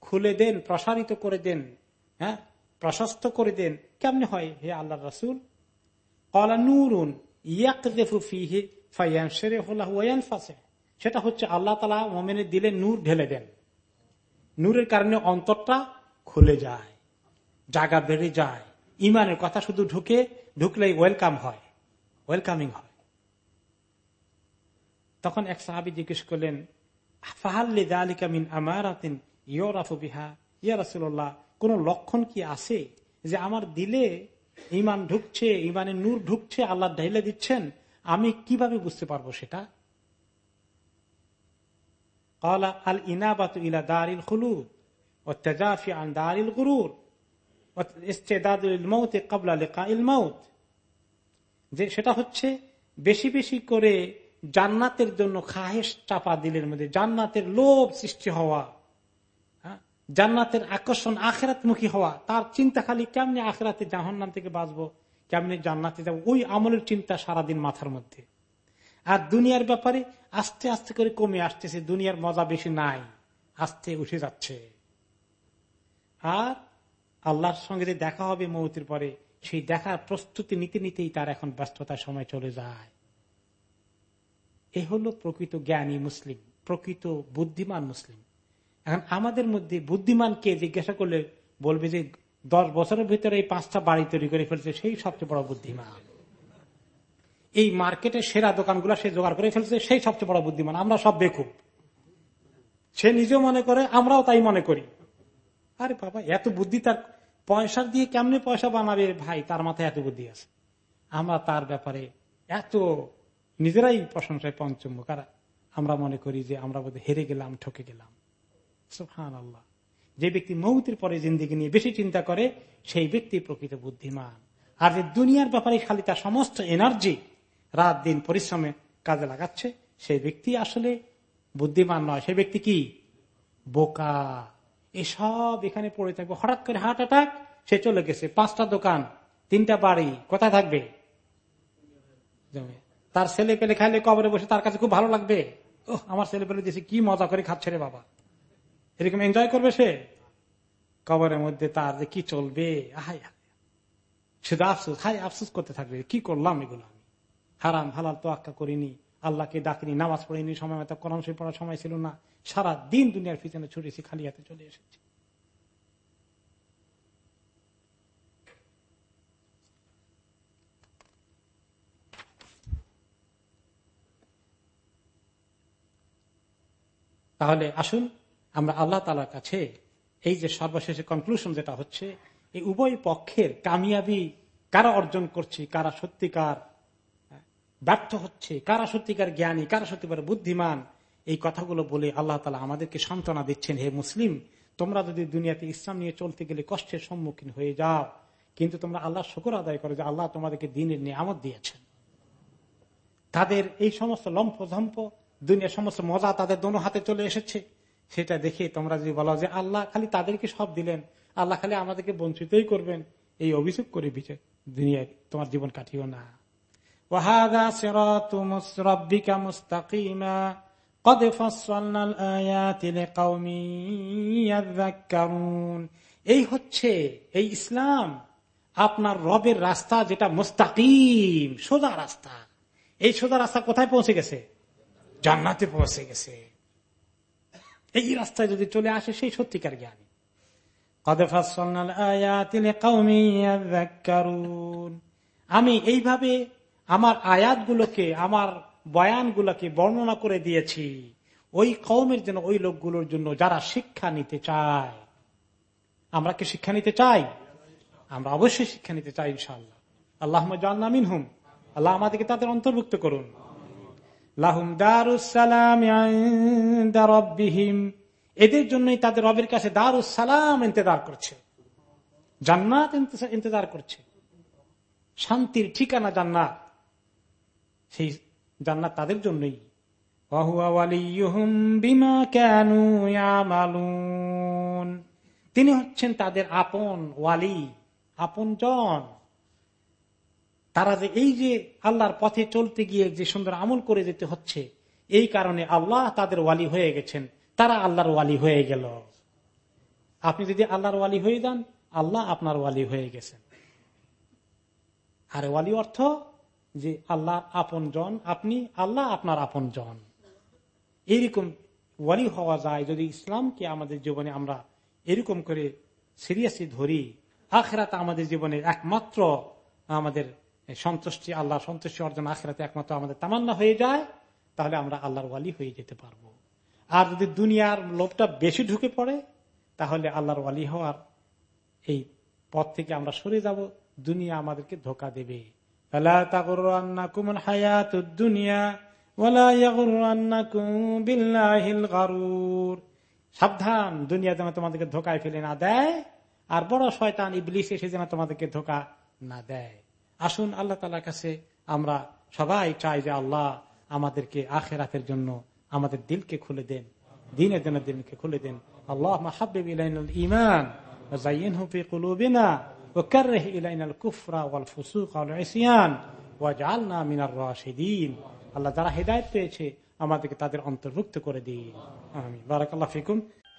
Speaker 2: খুলে দেন, প্রসারিত করে দেন হ্যাঁ? প্রশস্ত করে দেন। কেমনে হয়? হে আল্লাহ রসুল সেটা হচ্ছে আল্লাহ তালা মোমেনের দিলে নূর ঢেলে দেন। নূরের কারণে অন্তরটা খুলে যায়, জায়গা বেড়ে যায়। ইমানের কথা শুধু ঢুকে, ঢুকলেই ওয়েলকাম হয়, ওয়েলকামিং হয়। তখন এক সাহাবি জিজ্ঞেস করলেন ফাহাল্লি দালিকা মিন আমারাতিন ইয়রাফু বিহা? ইয়া রাসুল্লাহ কোন লক্ষণ কি আছে যে আমার দিলে ইমান ঢুকছে, ইমানের নূর ঢুকছে, আল্লাহ ঢেলে দিচ্ছেন, আমি কীভাবে বুঝতে পারব সেটা? আল ইনাবাত ইলা দারিল খুলুদ ও আন দারিল গুরুর যে সেটা হচ্ছে বেশি বেশি করে জান্নাতের জন্য খাহেস চাপা দিলের মধ্যে, জান্নাতের লোভ সৃষ্টি হওয়া। জান্নাতের আকর্ষণ আখেরাতমুখী হওয়া, তার চিন্তা খালি কেমনি আখেরাতে জাহান্নাম থেকে বাঁচবো, কেমনি জান্নাতে যাব, ওই আমলের চিন্তা সারাদিন মাথার মধ্যে। আর দুনিয়ার ব্যাপারে আস্তে আস্তে করে কমে আসতেছে, দুনিয়ার মজা বেশি নাই, আস্তে উঠে যাচ্ছে। আর আল্লাহর সঙ্গে যে দেখা হবে মৌতির পরে, সেই দেখার প্রস্তুতি নিতে নিতেই তার এখন ব্যস্ততার সময় চলে যায়। এ হলো প্রকৃত জ্ঞানী মুসলিম, প্রকৃত বুদ্ধিমান মুসলিম। এখন আমাদের মধ্যে বুদ্ধিমান কে জিজ্ঞাসা করলে বলবে যে দশ বছরের ভিতরে এই পাঁচটা বাড়ি তৈরি করে ফেলছে, সেই সবচেয়ে বড় বুদ্ধিমান। এই মার্কেটের সেরা দোকানগুলো সে জোগাড় করে ফেলছে, সেই সবচেয়ে বড় বুদ্ধিমান। আমরা সব বেকুব। সে নিজেও মনে করে, আমরাও তাই মনে করি। আরে বাবা, এত বুদ্ধি তার পয়সা দিয়ে কেমনে পয়সা বানাবে? ভাই, তার মাথায় এত বুদ্ধি আছে। আমরা তার ব্যাপারে এত নিজেরাই প্রশংসায় পঞ্চম কারা আমরা মনে করি যে আমরা বোধ হেরে গেলাম, ঠকে গেলাম। সুফান আল্লাহ যে ব্যক্তি মৌতির পরে জিন্দিগি নিয়ে বেশি চিন্তা করে, সেই ব্যক্তি প্রকৃত বুদ্ধিমান। আর যে দুনিয়ার ব্যাপারে খালি তার সমস্ত এনার্জি রাত দিন পরিশ্রমে কাজে লাগাচ্ছে, সেই ব্যক্তি আসলে বুদ্ধিমান নয়। সেই ব্যক্তি কি? বোকা। এসব এখানে পড়ে থাকবে। হঠাৎ করে হার্ট অ্যাটাক সে চলে গেছে। পাঁচটা দোকান, তিনটা বাড়ি, কোথায় থাকবে? তার ছেলে পেলে খাইলে কবরে বসে তার কাছে খুব ভালো লাগবে। ও আমার ছেলে পেলে দিয়েছে কি মজা করে খাচ্ছে রে বাবা। এরকম এনজয় করবে সে? কবরের মধ্যে তার যে কি চলবে? হাই শুধু আফসুস হাই আফসুস করতে থাকবে। কি করলাম এগুলো আমি? হারাম, হালাল তো আক্কা করিনি। আল্লাহকে ডাকিনি, নামাজ পড়িনি, সময় মতো কোরআন শরীফ পড়ার সময় ছিল না। সারা দিন দুনিয়ার পিছনে ছুটেছি খালি হাতে চলে এসেছি। তাহলে আসুন আমরা আল্লাহ তালার কাছে এই যে সর্বশেষে কনক্লুশন যেটা হচ্ছে, এই উভয় পক্ষের কামিয়াবি কারা অর্জন করছে, কারা সত্যিকার ব্যর্থ হচ্ছে, কারা সত্যিকার জ্ঞানী, কারা সত্যিকার বুদ্ধিমান, এই কথাগুলো বলে আল্লাহ তালা আমাদেরকে সান্ত্বনা দিচ্ছেন, হে মুসলিম, তোমরা যদি দুনিয়াতে ইসলাম নিয়ে চলতে গেলে কষ্টের সম্মুখীন হয়ে যাও, কিন্তু তোমরা আল্লাহ শুকর আদায় করো যে আল্লাহ তোমাদেরকে দিনের নিয়ামত দিয়েছেন। তাদের এই সমস্ত লম্ফ ধম্প দুনিয়ার সমস্ত মজা তাদের দোনো হাতে চলে এসেছে। সেটা দেখে তোমরা যদি বলো যে আল্লাহ খালি তাদেরকে সব দিলেন, আল্লাহ খালি আমাদেরকে বঞ্চিতই করবেন, এই অভিযোগ করে বিচার দুনিয়ায় তোমার জীবন কাটিও না। এই হচ্ছে, এই ইসলাম আপনার রবের রাস্তা যেটা মুস্তাকিম, সোজা রাস্তা। এই সোজা রাস্তা কোথায় পৌঁছে গেছে? জান্নাতে পৌঁছে গেছে। এই রাস্তায় যদি চলে আসে সেই সত্যিকার জ্ঞানী। আমি এইভাবে আমার আয়াতগুলোকে, আমার বয়ানগুলোকে বর্ণনা করে দিয়েছি। ওই কৌমের জন্য, ওই লোকগুলোর জন্য যারা শিক্ষা নিতে চায়। আমরা কি শিক্ষা নিতে চাই? আমরা অবশ্যই শিক্ষা নিতে চাই ইনশাল্লাহ আল্লাহ জান্নামিন হুম আল্লাহ আমাদেরকে তাদের অন্তর্ভুক্ত করুন। লাহুম দারুসালাম এদের জন্যই তাদের রবের কাছে দারুসালাম ইন্তজার করছে। জান্নাত ইন্তজার করছে। শান্তির ঠিকানা জান্নাত। সেই জান্নাত তাদের জন্যই। তিনি হচ্ছেন তাদের আপন ওয়ালি, আপন জন। তারা যে এই যে আল্লাহর পথে চলতে গিয়ে যে সুন্দর আমল করে যেতে হচ্ছে, এই কারণে আল্লাহ তাদের ওয়ালি হয়ে গেছেন। তারা আল্লাহর ওয়ালি হয়ে গেল। আপনি যদি আল্লাহর ওয়ালি হয়ে যান, আল্লাহ আপনার ওয়ালি হয়ে গেছেন। আর ওয়ালি অর্থ যে আল্লাহ আপন জন আপনি আল্লাহ আপনার আপন জন এইরকম ওয়ালি হওয়া যায় যদি ইসলামকে আমাদের জীবনে আমরা এরকম করে সিরিয়াসলি ধরি, আখেরাত আমাদের জীবনের একমাত্র আমাদের সন্তুষ্টি, আল্লাহ সন্তুষ্টি অর্জন আখেরাতে একমাত্র আমাদের তামান্না হয়ে যায়, তাহলে আমরা আল্লাহর ওয়ালি হয়ে যেতে পারব। আর যদি দুনিয়ার লোভটা বেশি ঢুকে পড়ে, তাহলে আল্লাহর ওয়ালি হওয়ার এই পথ থেকে আমরা সরে যাব, দুনিয়া আমাদেরকে ধোকা দেবে। সাবধান, দুনিয়া যেন তোমাদেরকে ধোকায় ফেলে না দেয়, আর বড় শয়তান ইবলিশ এসে যেন তোমাদেরকে ধোকা না দেয়। আসুন আল্লাহ তালার কাছে আমরা সবাই চাই যে আল্লাহ আমাদেরকে আখেরাতের জন্য আমাদের দিলকে খুলে দেন দিনের জন্য দিনকে খুলে দেন আল্লাহ মাহাবিব ইমান وكره إلينا الكفر والفسوق والعصيان واجعلنا من الراشدين আল্লাহ যারা হেদায়ত পেয়েছে আমাদেরকে তাদের অন্তর্ভুক্ত করে দিন আমি বারাকাল্লাহ ফিকুম